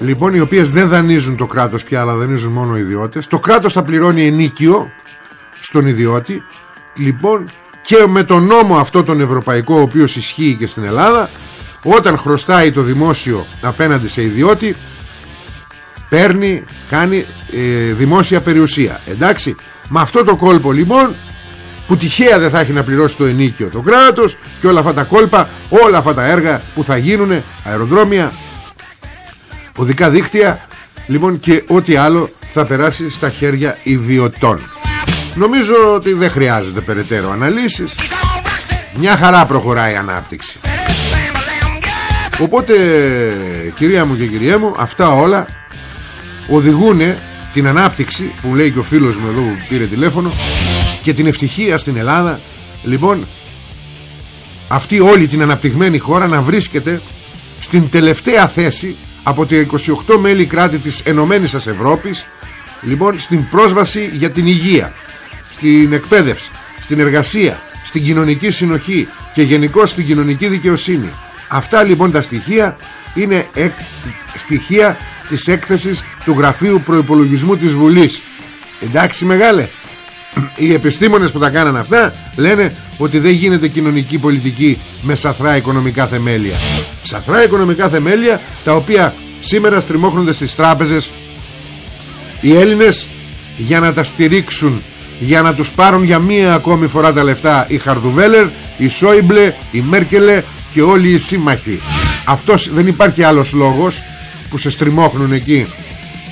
Λοιπόν οι οποίες δεν δανείζουν το κράτος πια Αλλά δανείζουν μόνο οι ιδιώτες. Το κράτος θα πληρώνει ενίκιο Στον ιδιώτη. Λοιπόν και με τον νόμο αυτό τον ευρωπαϊκό Ο οποίος ισχύει και στην Ελλάδα Όταν χρωστάει το δημόσιο Απέναντι σε ιδιώτη Παίρνει Κάνει ε, δημόσια περιουσία. Εντάξει Με αυτό το κόλπο λοιπόν που τυχαία δεν θα έχει να πληρώσει το ενίκιο το κράτος και όλα αυτά τα κόλπα, όλα αυτά τα έργα που θα γίνουν, αεροδρόμια, οδικά δίκτυα. Λοιπόν και ό,τι άλλο θα περάσει στα χέρια ιδιωτών. Νομίζω ότι δεν χρειάζονται περαιτέρω αναλύσεις. Μια χαρά προχωράει η ανάπτυξη. Οπότε κυρία μου και κυρία μου αυτά όλα οδηγούν την ανάπτυξη που λέει και ο φίλος μου εδώ που πήρε τηλέφωνο και την ευτυχία στην Ελλάδα. Λοιπόν αυτή όλη την αναπτυγμένη χώρα να βρίσκεται στην τελευταία θέση από τα 28 μέλη κράτη της Ενωμένης σας Ευρώπης λοιπόν στην πρόσβαση για την υγεία στην εκπαίδευση, στην εργασία στην κοινωνική συνοχή και γενικώ στην κοινωνική δικαιοσύνη. Αυτά λοιπόν τα στοιχεία είναι στοιχεία της έκθεσης του Γραφείου Προϋπολογισμού της Βουλής. Εντάξει μεγάλε οι επιστήμονες που τα κάνανε αυτά λένε ότι δεν γίνεται κοινωνική πολιτική με σαθρά οικονομικά θεμέλια σαθρά οικονομικά θεμέλια τα οποία σήμερα στριμώχνονται στις τράπεζες. Οι Έλληνες για να τα στηρίξουν για να τους πάρουν για μία ακόμη φορά τα λεφτά η Χαρδουβέλερ, η Σόιμπλε, η Μέρκελε και όλοι οι σύμμαχοι. Αυτός δεν υπάρχει άλλος λόγος που σε στριμώχνουν εκεί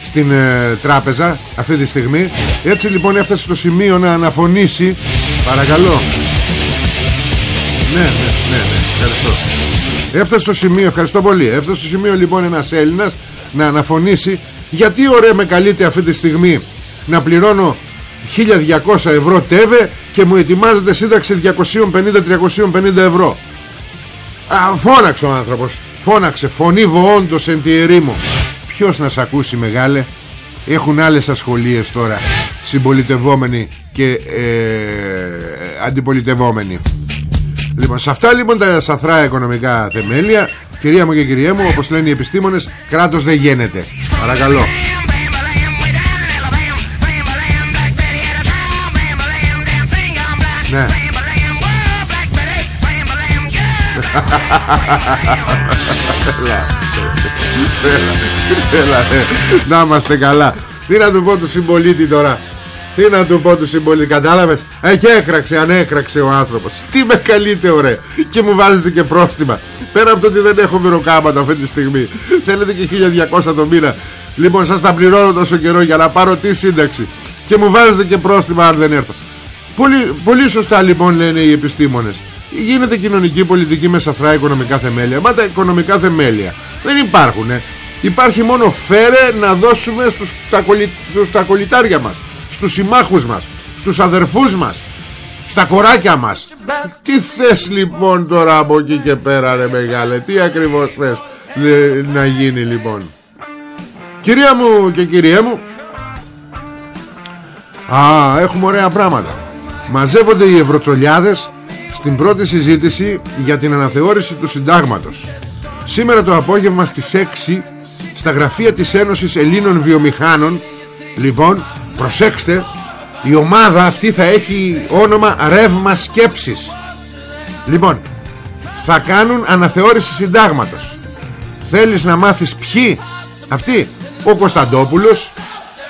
στην ε, τράπεζα αυτή τη στιγμή. Έτσι λοιπόν έφτασε στο σημείο να αναφωνήσει. Παρακαλώ. Ναι ναι ναι, ναι. Ευχαριστώ έφτασε στο σημείο ευχαριστώ πολύ. Έφτασε στο σημείο λοιπόν ένας Έλληνας να αναφωνήσει γιατί ωραία με καλείται αυτή τη στιγμή να πληρώνω 1200 ευρώ τέβε και μου ετοιμάζεται σύνταξη 250-350 ευρώ Α, φώναξε ο άνθρωπος. Φώναξε φωνή βοόντος εν τη ερήμο Ποιος να σ' ακούσει μεγάλε; Έχουν άλλες ασχολίες τώρα συμπολιτευόμενοι και ε, αντιπολιτευόμενοι λοιπόν σε αυτά λοιπόν τα σαθρά οικονομικά θεμέλια κυρία μου και κυρία μου όπως λένε οι επιστήμονες κράτος δεν γίνεται. Παρακαλώ. Ναι. Έλα, Να είμαστε καλά. Τι να του πω του συμπολίτη τώρα Τι να του πω τους συμπολίτη Κατάλαβες; Έχει έκραξε ανέκραξε ο άνθρωπος. Τι με καλείτε ωραία. Και μου βάζετε και πρόστιμα. Πέρα από το ότι δεν έχω μυροκάματα αυτή τη στιγμή. Θέλετε και 1200 το μήνα. Λοιπόν σας τα πληρώνω τόσο καιρό για να πάρω τι σύνταξη. Και μου βάζετε και πρόστιμα αν δεν έρθω. Πολύ, πολύ σωστά λοιπόν λένε οι επιστήμονες. Γίνεται κοινωνική πολιτική με σαφρά οικονομικά θεμέλια. Μα τα οικονομικά θεμέλια δεν υπάρχουν Υπάρχει μόνο φέρε να δώσουμε στους, τα, κολλη, στους τα κολλητάρια μας Στους συμμάχους μας Στους αδερφούς μας Στα κοράκια μας Τι θες λοιπόν τώρα από εκεί και πέρα ρε μεγάλε Τι ακριβώς θες να γίνει λοιπόν; Κυρία μου και κυρία μου Α, έχουμε ωραία πράγματα Μαζεύονται οι ευρωτσολιάδες στην πρώτη συζήτηση για την αναθεώρηση του συντάγματος. Σήμερα το απόγευμα στις 6 στα γραφεία της Ένωσης Ελλήνων Βιομηχάνων λοιπόν προσέξτε η ομάδα αυτή θα έχει όνομα ρεύμα σκέψης. Λοιπόν θα κάνουν αναθεώρηση συντάγματος. Θέλεις να μάθεις ποιοι; Αυτοί. Ο Κωνσταντόπουλος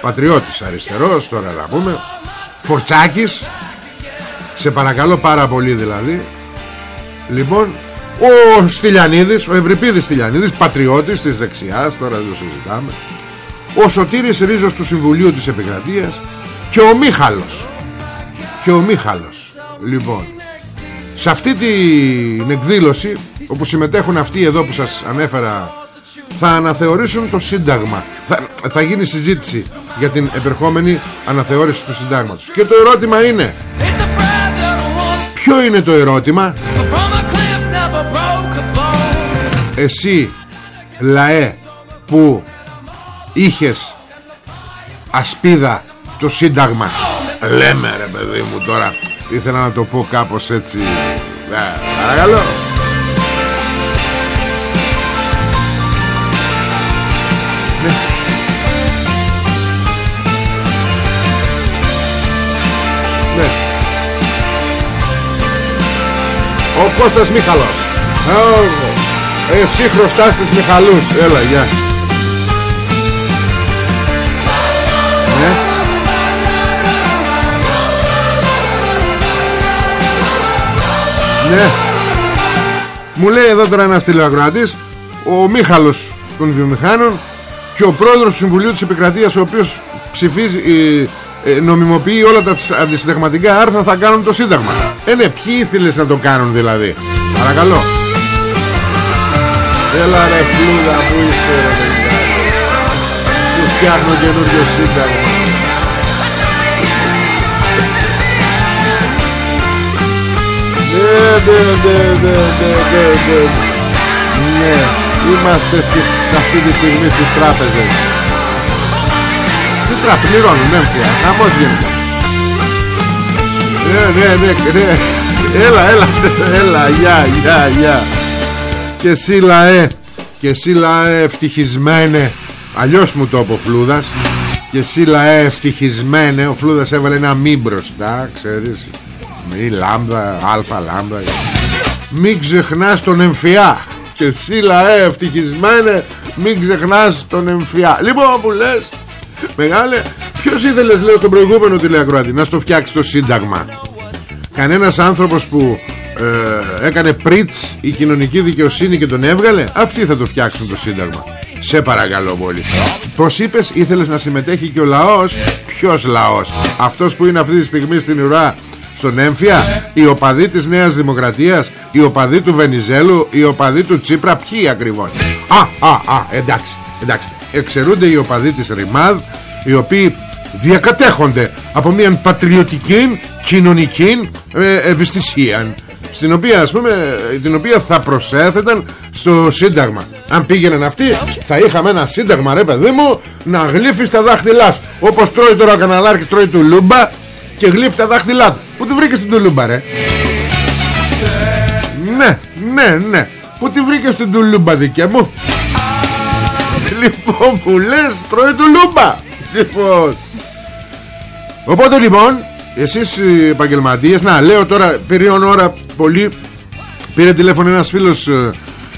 πατριώτης αριστερός τώρα να πούμε. Φορτσάκης. Σε παρακαλώ πάρα πολύ δηλαδή. Λοιπόν Ο Στυλιανίδης Ο Ευρυπίδης Στυλιανίδης Πατριώτης της δεξιάς Τώρα δεν το συζητάμε Ο Σωτήρης Ρίζος του Συμβουλίου της Επικρατείας Και ο Μίχαλος. Και ο Μίχαλος. Λοιπόν Σε αυτή την εκδήλωση Όπου συμμετέχουν αυτοί εδώ που σας ανέφερα θα αναθεωρήσουν το Σύνταγμα. Θα, θα γίνει συζήτηση για την επερχόμενη αναθεώρηση του Συντάγματος. Και το ερώτημα είναι Ποιο είναι το ερώτημα; Εσύ λαέ που είχες ασπίδα το σύνταγμα; Λέμε ρε παιδί μου τώρα. Ήθελα να το πω κάπως έτσι. Παρακαλώ. Ναι. Ο Κώστας Μίχαλος Εσύ χρωστάς τις Μιχαλούς. Έλα γεια Ναι. Μου λέει εδώ τώρα ένας τηλεακροατής Ο Μίχαλος των βιομηχάνων Και ο πρόεδρος του Συμβουλίου της Επικρατείας Ο οποίος ψηφίζει ε, νομιμοποιεί όλα τα αντισυνταγματικά άρθρα θα κάνουν το σύνταγμα. Ε ναι ποιοι ήθελες να το κάνουν δηλαδή; Παρακαλώ. Έλα ρε φλούδα που είσαι ρε Σου φτιάχνω καινούριο σύνταγμα Ναι, ναι, ναι, ναι, ναι, ναι, ναι. Ναι, είμαστε αυτή τη στιγμή στις τράπεζες. Τι τραπ, πληρώνουν έμφυα Χαμός γίνεται. Ναι, ναι, ναι, ναι. Έλα, έλα, έλα, γεια, γεια, γεια. Και εσύ λαέ Και εσύ λαέ ευτυχισμένε. Αλλιώς μου το είπε Φλούδας. Και εσύ λαέ ευτυχισμένε. Ο Φλούδας έβαλε ένα μη μπροστά Ξέρεις Μη λάμδα, αλφα λάμδα Μην ξεχνάς τον εμφυά Και εσύ λαέ ευτυχισμένε Μην ξεχνάς τον εμφυά Λοιπόν που λες Μεγάλε, ποιος ήθελες λέω στον προηγούμενο τηλεακροάτη να στο φτιάξει το σύνταγμα; Κανένας άνθρωπος που ε, έκανε πριτς η κοινωνική δικαιοσύνη και τον έβγαλε, αυτοί θα το φτιάξουν το σύνταγμα. Σε παρακαλώ πολύ. Πώς είπες ήθελες να συμμετέχει και ο λαός; Ποιος λαός; Αυτός που είναι αυτή τη στιγμή στην ουρά στον Έμφυα, οι οπαδοί της Νέας Δημοκρατίας, οι οπαδοί του Βενιζέλου, οι οπαδοί του Τσίπρα, ποιοι ακριβώς. Α, α, α, εντάξει, εντάξει. Εξαιρούνται οι οπαδοί της Ρημάδ οι οποίοι διακατέχονται από μια πατριωτική κοινωνική ε, ευαισθησία στην οποία ας πούμε την οποία θα προσέθεταν στο Σύνταγμα. Αν πήγαιναν αυτοί θα είχαμε ένα σύνταγμα ρε παιδί μου Να γλύφεις τα δάχτυλά σου. Όπως τρώει τώρα ο καναλάρχης τρώει του λούμπα Και γλύφει τα δάχτυλά του Πού τη βρήκες την τουλούμπα ρε; Ναι ναι ναι. Πού τη βρήκες την τουλούμπα δικέ μου; Λοιπόν που λες τρώει του λούμπα Λοιπόν. Οπότε λοιπόν Εσείς οι επαγγελματίες Να λέω τώρα περίον ώρα πολύ Πήρε τηλέφωνο ένας φίλος ε,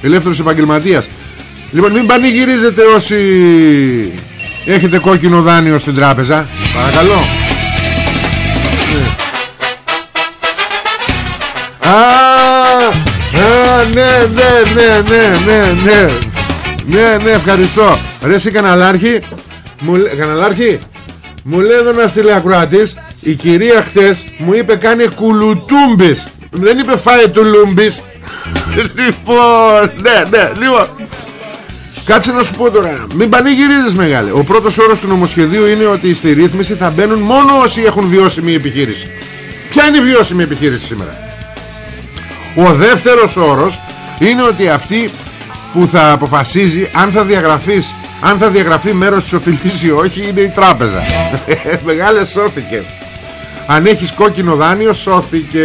Ελεύθερος επαγγελματίας. Λοιπόν μην πανηγυρίζετε όσοι Έχετε κόκκινο δάνειο στην τράπεζα. Παρακαλώ Α, α, ναι, ναι, ναι, ναι, ναι, ναι. Ναι, ναι, ευχαριστώ. Ρε εσύ καναλάρχη μου, Καναλάρχη Μου λέει εδώ ένας τηλεακροατής Η κυρία χτες μου είπε κάνει κουλουτούμπης. Δεν είπε φάει του λούμπης Λοιπόν, ναι, ναι, λοιπόν. Κάτσε να σου πω τώρα Μην πανηγυρίζεις μεγάλε. Ο πρώτος όρος του νομοσχεδίου είναι ότι στη ρύθμιση θα μπαίνουν μόνο όσοι έχουν βιώσιμη επιχείρηση. Ποια είναι η βιώσιμη επιχείρηση σήμερα; Ο δεύτερος όρος Είναι ότι αυτή που θα αποφασίζει αν θα διαγραφείς αν θα διαγραφεί μέρος της οφειλής ή όχι είναι η τράπεζα. Μεγάλες σώθηκες. Αν έχεις κόκκινο δάνειο σώθηκες.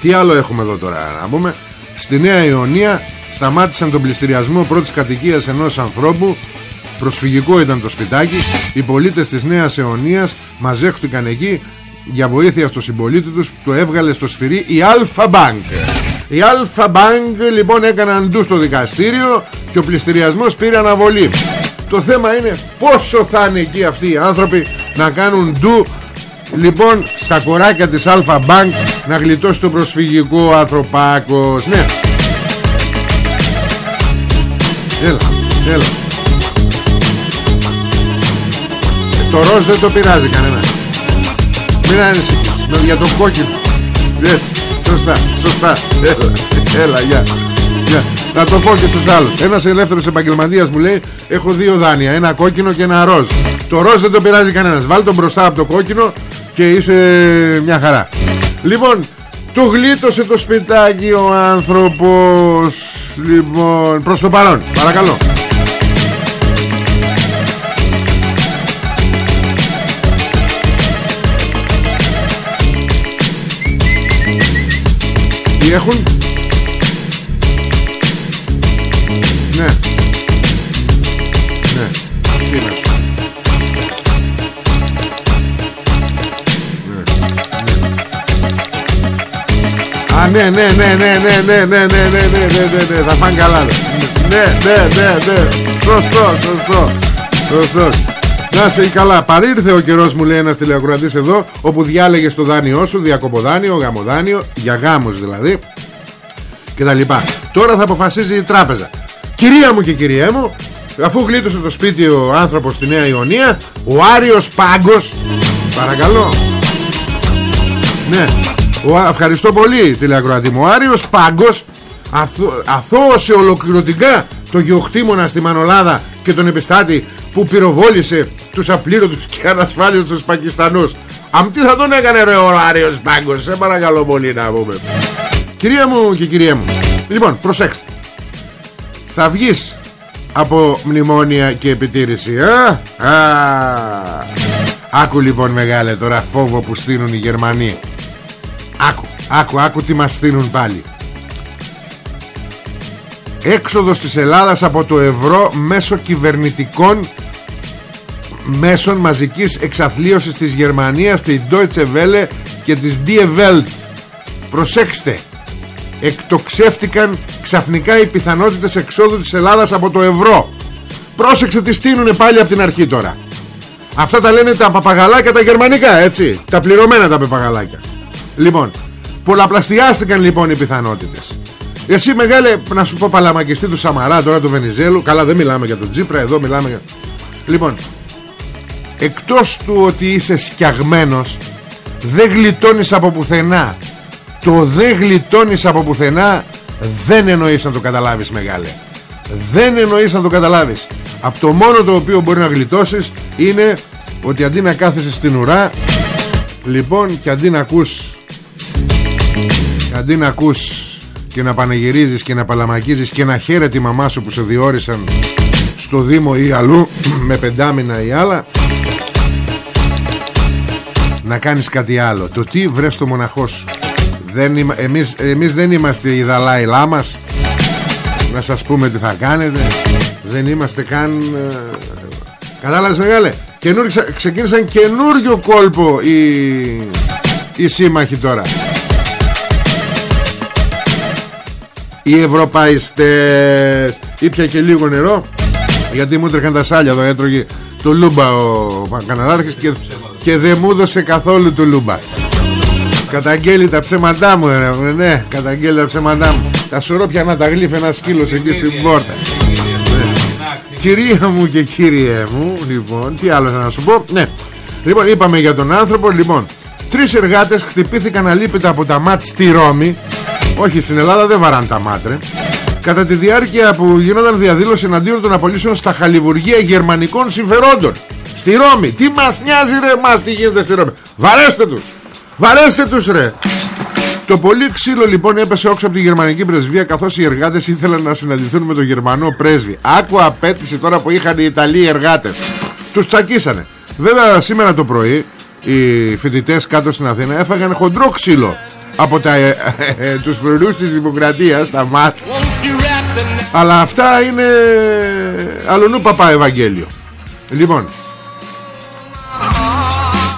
Τι άλλο έχουμε εδώ τώρα να πούμε. Στη Νέα Ιωνία σταμάτησαν τον πλειστηριασμό πρώτης κατοικίας ενός ανθρώπου Προσφυγικό ήταν το σπιτάκι. Οι πολίτες της Νέας Ιωνίας μαζεύτηκαν εκεί για βοήθεια στο συμπολίτη τους. Το έβγαλε στο σφυρί η Alpha Bank η Alpha Bank λοιπόν έκαναν ντου στο δικαστήριο και ο πλειστηριασμός πήρε αναβολή. Το θέμα είναι πόσο θα είναι εκεί αυτοί οι άνθρωποι να κάνουν ντου Λοιπόν στα κοράκια της Alpha Bank Να γλιτώσει το προσφυγικό ανθρωπάκος. Ναι. Έλα Έλα Το ροζ δεν το πειράζει κανένα. Μην ανησυχείς. Για το κόκκινο. Έτσι. Σωστά. Σωστά. Έλα Έλα γεια. Yeah. Να το πω και στους άλλους. Ένας ελεύθερος επαγγελματίας μου λέει Έχω δύο δάνεια. Ένα κόκκινο και ένα ροζ Το ροζ δεν το πειράζει κανένας. Βάλ τον μπροστά από το κόκκινο και είσαι μια χαρά. Λοιπόν του γλίτωσε το σπιτάκι ο άνθρωπος. Λοιπόν προς το παρόν. Παρακαλώ Τι έχουν Ναι ναι, ναι, ναι, ναι, ναι, ναι, ναι, ναι, ναι, ναι, ναι, ναι, θα πάνε καλά. Ναι, ναι, ναι, ναι, σωστό, σωστό, σωστό. Να σε καλά. Παρήρθε ο καιρός μου λέει ένας τηλεακροατής εδώ όπου διάλεγε το δάνειό σου, διακοποδάνειο, γαμοδάνειο, για γάμους δηλαδή και τα λοιπά. Τώρα θα αποφασίζει η τράπεζα. Κυρία μου και κυρία μου, αφού γλίτωσε το σπίτι ο άνθρωπος στη Νέα Ιωνία, ο Άριος Πάγκος, παρακαλώ. Ναι, ο, ευχαριστώ πολύ τηλεακροατή μου. Ο Άριος Πάγκος αθώωσε ολοκληρωτικά το γεωκτήμονα στη Μανολάδα και τον επιστάτη που πυροβόλησε τους απλήρωτους και ανασφάλιστους Πακιστανούς. Αν τι θα τον έκανε ρε ο Άριος Πάγκος, σε παρακαλώ πολύ να πούμε. Κυρία μου και κυρία μου, λοιπόν προσέξτε. Θα βγεις από μνημόνια και επιτήρηση, α, α. Άκου λοιπόν μεγάλε τώρα φόβο που στείλουν οι Γερμανοί Άκου, άκου, άκου τι μας στείλουν πάλι Έξοδος της Ελλάδας από το ευρώ μέσω κυβερνητικών μέσων μαζικής εξαθλίωσης της Γερμανίας της Deutsche Welle και της Die Welt. Προσέξτε Εκτοξεύτηκαν ξαφνικά οι πιθανότητες εξόδου της Ελλάδας από το ευρώ. Πρόσεξε τι στείλουνε πάλι από την αρχή τώρα. Αυτά τα λένε τα παπαγαλάκια τα γερμανικά έτσι. Τα πληρωμένα τα παπαγαλάκια. Λοιπόν, πολλαπλασιάστηκαν λοιπόν οι πιθανότητες. Εσύ μεγάλε, να σου πω παλαμακιστή του Σαμαρά, τώρα του Βενιζέλου. Καλά, δεν μιλάμε για τον Τζίπρα, εδώ μιλάμε για. Λοιπόν, εκτός του ότι είσαι σκιαγμένος, δεν γλιτώνεις από πουθενά. Το δεν γλιτώνεις από πουθενά δεν εννοείς να το καταλάβεις μεγάλε. Δεν εννοείς να το καταλάβεις. Από το μόνο το οποίο μπορεί να γλιτώσεις είναι ότι αντί να κάθεσαι στην ουρά, λοιπόν και αντί να ακούς Αντί να ακούς και να πανεγυρίζεις και να παλαμακίζεις και να χαίρεται τη μαμά σου που σε διόρισαν στο Δήμο ή αλλού με πεντάμινα ή άλλα να κάνεις κάτι άλλο. Το τι βρες το μοναχό σου. Δεν είμα, εμείς, εμείς δεν είμαστε οι Δαλάη Λάμας. Να σας πούμε τι θα κάνετε. Δεν είμαστε καν ε, κατάλαβες μεγάλε. Ξεκίνησαν καινούριο κόλπο οι, οι σύμμαχοι τώρα οι Ευρωπαϊστές. Ήπια και λίγο νερό γιατί μου τρέχαν τα σάλια εδώ έτρωγε το λούμπα ο Καναδάρχης και, και δεν μου έδωσε καθόλου το λούμπα. Καταγγέλει τα ψέματά μου ρε, Ναι καταγγέλει τα ψέματά μου. Τα σωρόπια να τα γλύφει ένα σκύλος εκεί στην πόρτα. Ναι. Κυρία μου και κύριε μου Λοιπόν τι άλλο να σου πω Ναι. Λοιπόν είπαμε για τον άνθρωπο Λοιπόν Τρεις εργάτες χτυπήθηκαν αλίπητα από τα μάτς στη Ρώμη Όχι στην Ελλάδα δεν βαράν τα μάτρε. Κατά τη διάρκεια που γίνονταν διαδήλωση εναντίον των απολύσεων στα χαλιβουργία γερμανικών συμφερόντων. Στη Ρώμη. Τι μας νοιάζει ρε μας τι γίνεται στη Ρώμη. Βαρέστε τους. Βαρέστε τους ρε. Το πολύ ξύλο λοιπόν έπεσε όξω από τη γερμανική πρεσβεία καθώς οι εργάτες ήθελαν να συναντηθούν με τον γερμανό πρέσβη. Άκου απέτηση τώρα που είχαν οι Ιταλοί εργάτες. Τους τσακίσανε. Βέβαια σήμερα το πρωί οι φοιτητές κάτω στην Αθήνα έφαγαν χοντρό ξύλο από τα, ε, ε, τους πρωινούς της Δημοκρατίας, τα ΜΑΤ. Αλλά αυτά είναι αλλονού παπά Ευαγγέλιο. Λοιπόν,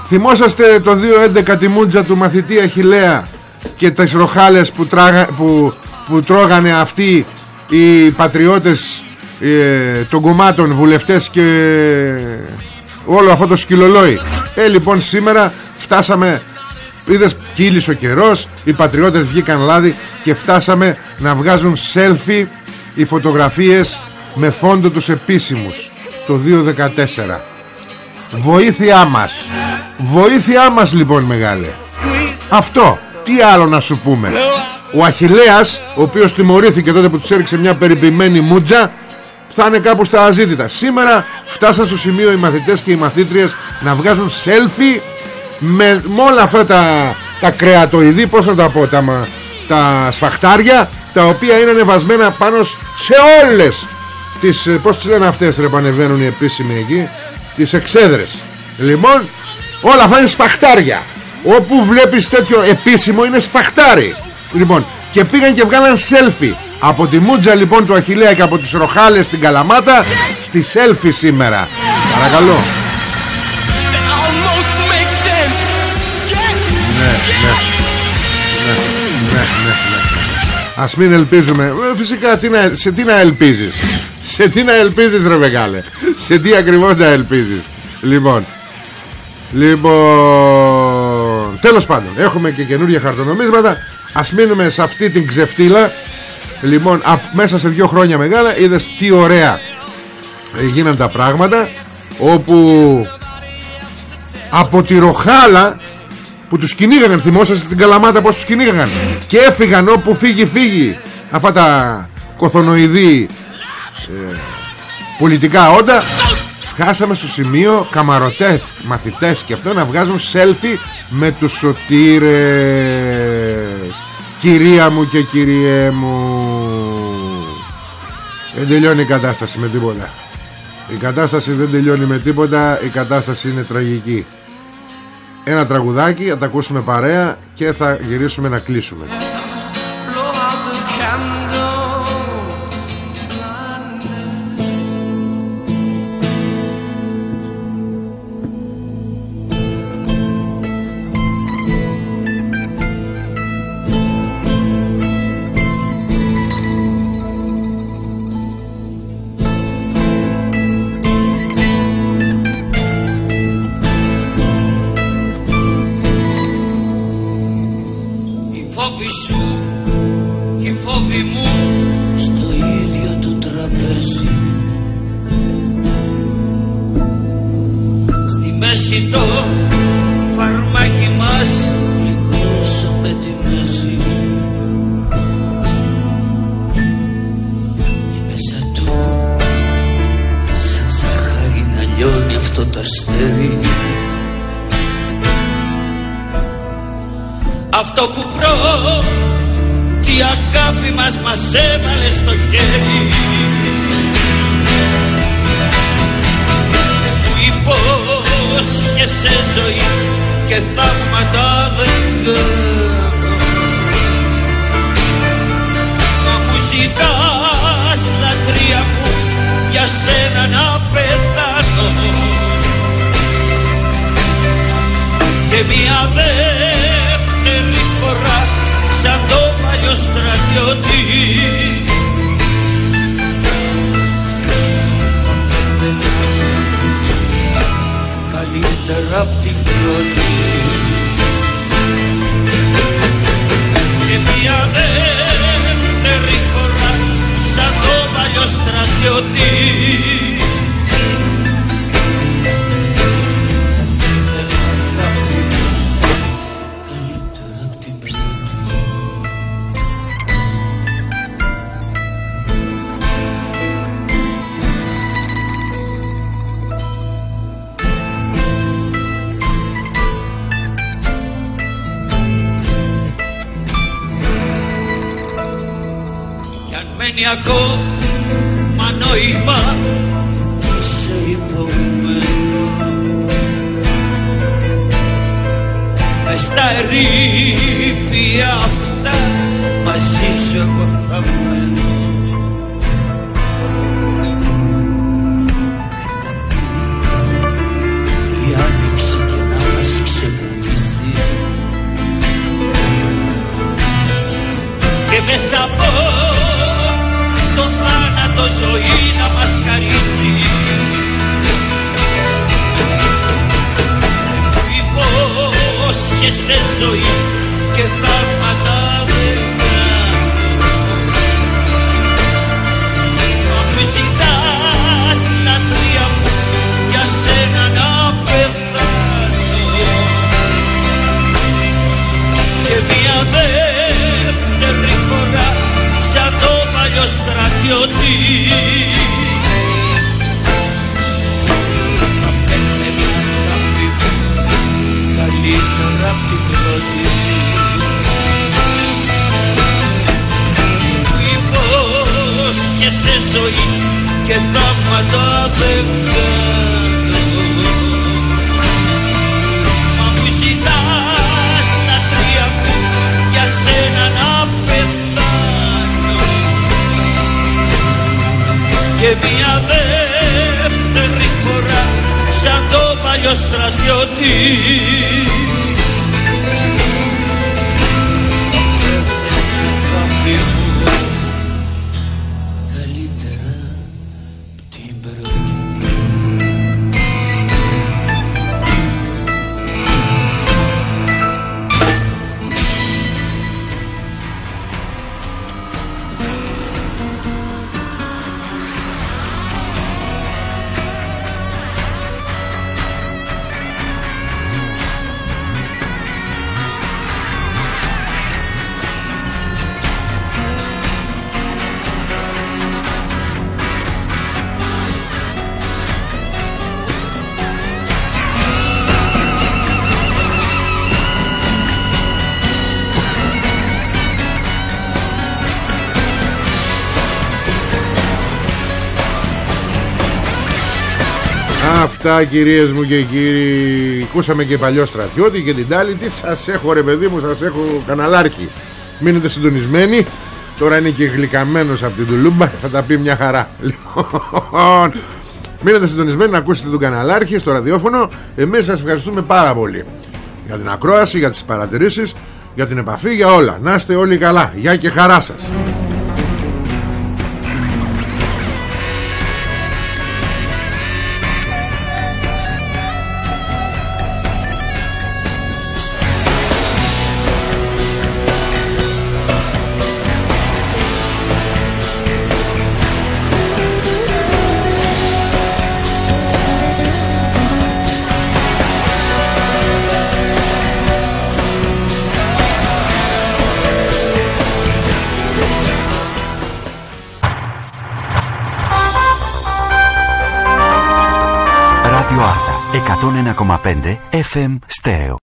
θυμόσαστε το 2.11 τη μούντζα του μαθητή Αχιλέα και τις ροχάλες που, τράγα, που, που τρώγανε αυτοί οι πατριώτες ε, των κομμάτων βουλευτές και όλο αυτό το σκυλολόι ε λοιπόν σήμερα φτάσαμε είδες κύλησε ο καιρός οι πατριώτες βγήκαν λάδι και φτάσαμε να βγάζουν selfie οι φωτογραφίες με φόντο τους επίσημους το 2014 βοήθειά μας. Βοήθειά μας λοιπόν μεγάλε. Αυτό τι άλλο να σου πούμε. Ο Αχιλέας Ο οποίος τιμωρήθηκε τότε που τους έριξε μια περιποιημένη μούτζα Θα είναι κάπου στα αζήτητα. Σήμερα φτάσαν στο σημείο οι μαθητές και οι μαθήτριες Να βγάζουν selfie Με, με όλα αυτά τα, τα κρεατοειδή Πώς να τα πω τα, τα σφαχτάρια Τα οποία είναι ανεβασμένα πάνω σε όλες τις, Πώς τις λένε αυτές ρε πανεβαίνουν οι επίσημοι εκεί Τις εξέδρες. Λοιπόν όλα αυτά είναι σφαχτάρια. Όπου βλέπεις τέτοιο επίσημο είναι σφαχτάρι. Λοιπόν και πήγαν και βγάλαν selfie. Από τη Μούτζα λοιπόν του Αχιλέα και από τις Ροχάλες στην Καλαμάτα Στη selfie σήμερα. Παρακαλώ ναι, ναι. Ναι, ναι, ναι, ναι. Ας μην ελπίζουμε. Ε, Φυσικά τι να, σε τι να ελπίζεις; Σε τι να ελπίζεις ρε μεγάλε; Σε τι ακριβώς να ελπίζεις; Λοιπόν. Λοιπόν. Τέλος πάντων Έχουμε και καινούργια χαρτονομίσματα. Ας μείνουμε σε αυτή την ξεφτύλα. Λοιπόν μέσα σε δύο χρόνια μεγάλα Είδες τι ωραία Γίναν τα πράγματα Όπου Από τη Ροχάλα Που τους κυνήγαγαν Θυμόσαστε την Καλαμάτα πως τους κυνήγαγαν. Και έφυγαν όπου φύγει φύγει. Αυτά τα κοθονοειδή ε, Πολιτικά όντα. Χάσαμε στο σημείο καμαρωτές μαθητές και αυτό να βγάζουν selfie με τους σωτήρες. Κυρία μου και κυριέ μου. Δεν τελειώνει η κατάσταση με τίποτα. Η κατάσταση δεν τελειώνει με τίποτα Η κατάσταση είναι τραγική Ένα τραγουδάκι Θα τα ακούσουμε παρέα Και θα γυρίσουμε να κλείσουμε αυτό το αστέρι Αυτό που προ τη αγάπη μας μας έβαλε στο χέρι. Που υπόσχεσαι ζωή και θαύματα δεν κάνω Μα μου ζητάς τα τρία μου για σένα να πεθάνω. Και μια δεύτερη φορά σαν το παλιό στρατιώτη. Καλύτερα απ' την πρώτη. Και μια δεύτερη φορά σαν το παλιό στρατιώτη ακόμα νόημα σε υπομένω Μες στα ερήπια αυτά μαζί σου εγώ θα μένω Αυτά κυρίες μου και κύριοι Ακούσαμε και παλιό στρατιώτη και την τάλη Τι σας έχω ρε παιδί μου Σας έχω καναλάρχη Μείνετε συντονισμένοι. Τώρα είναι και γλυκαμένος από την τουλούμπα Θα τα πει μια χαρά. Λοιπόν Μείνετε συντονισμένοι να ακούσετε τον καναλάρχη Στο ραδιόφωνο. Εμείς σας ευχαριστούμε πάρα πολύ. Για την ακρόαση, για τις παρατηρήσεις Για την επαφή, για όλα. Να είστε όλοι καλά. Γεια και χαρά σας FM Στέρεο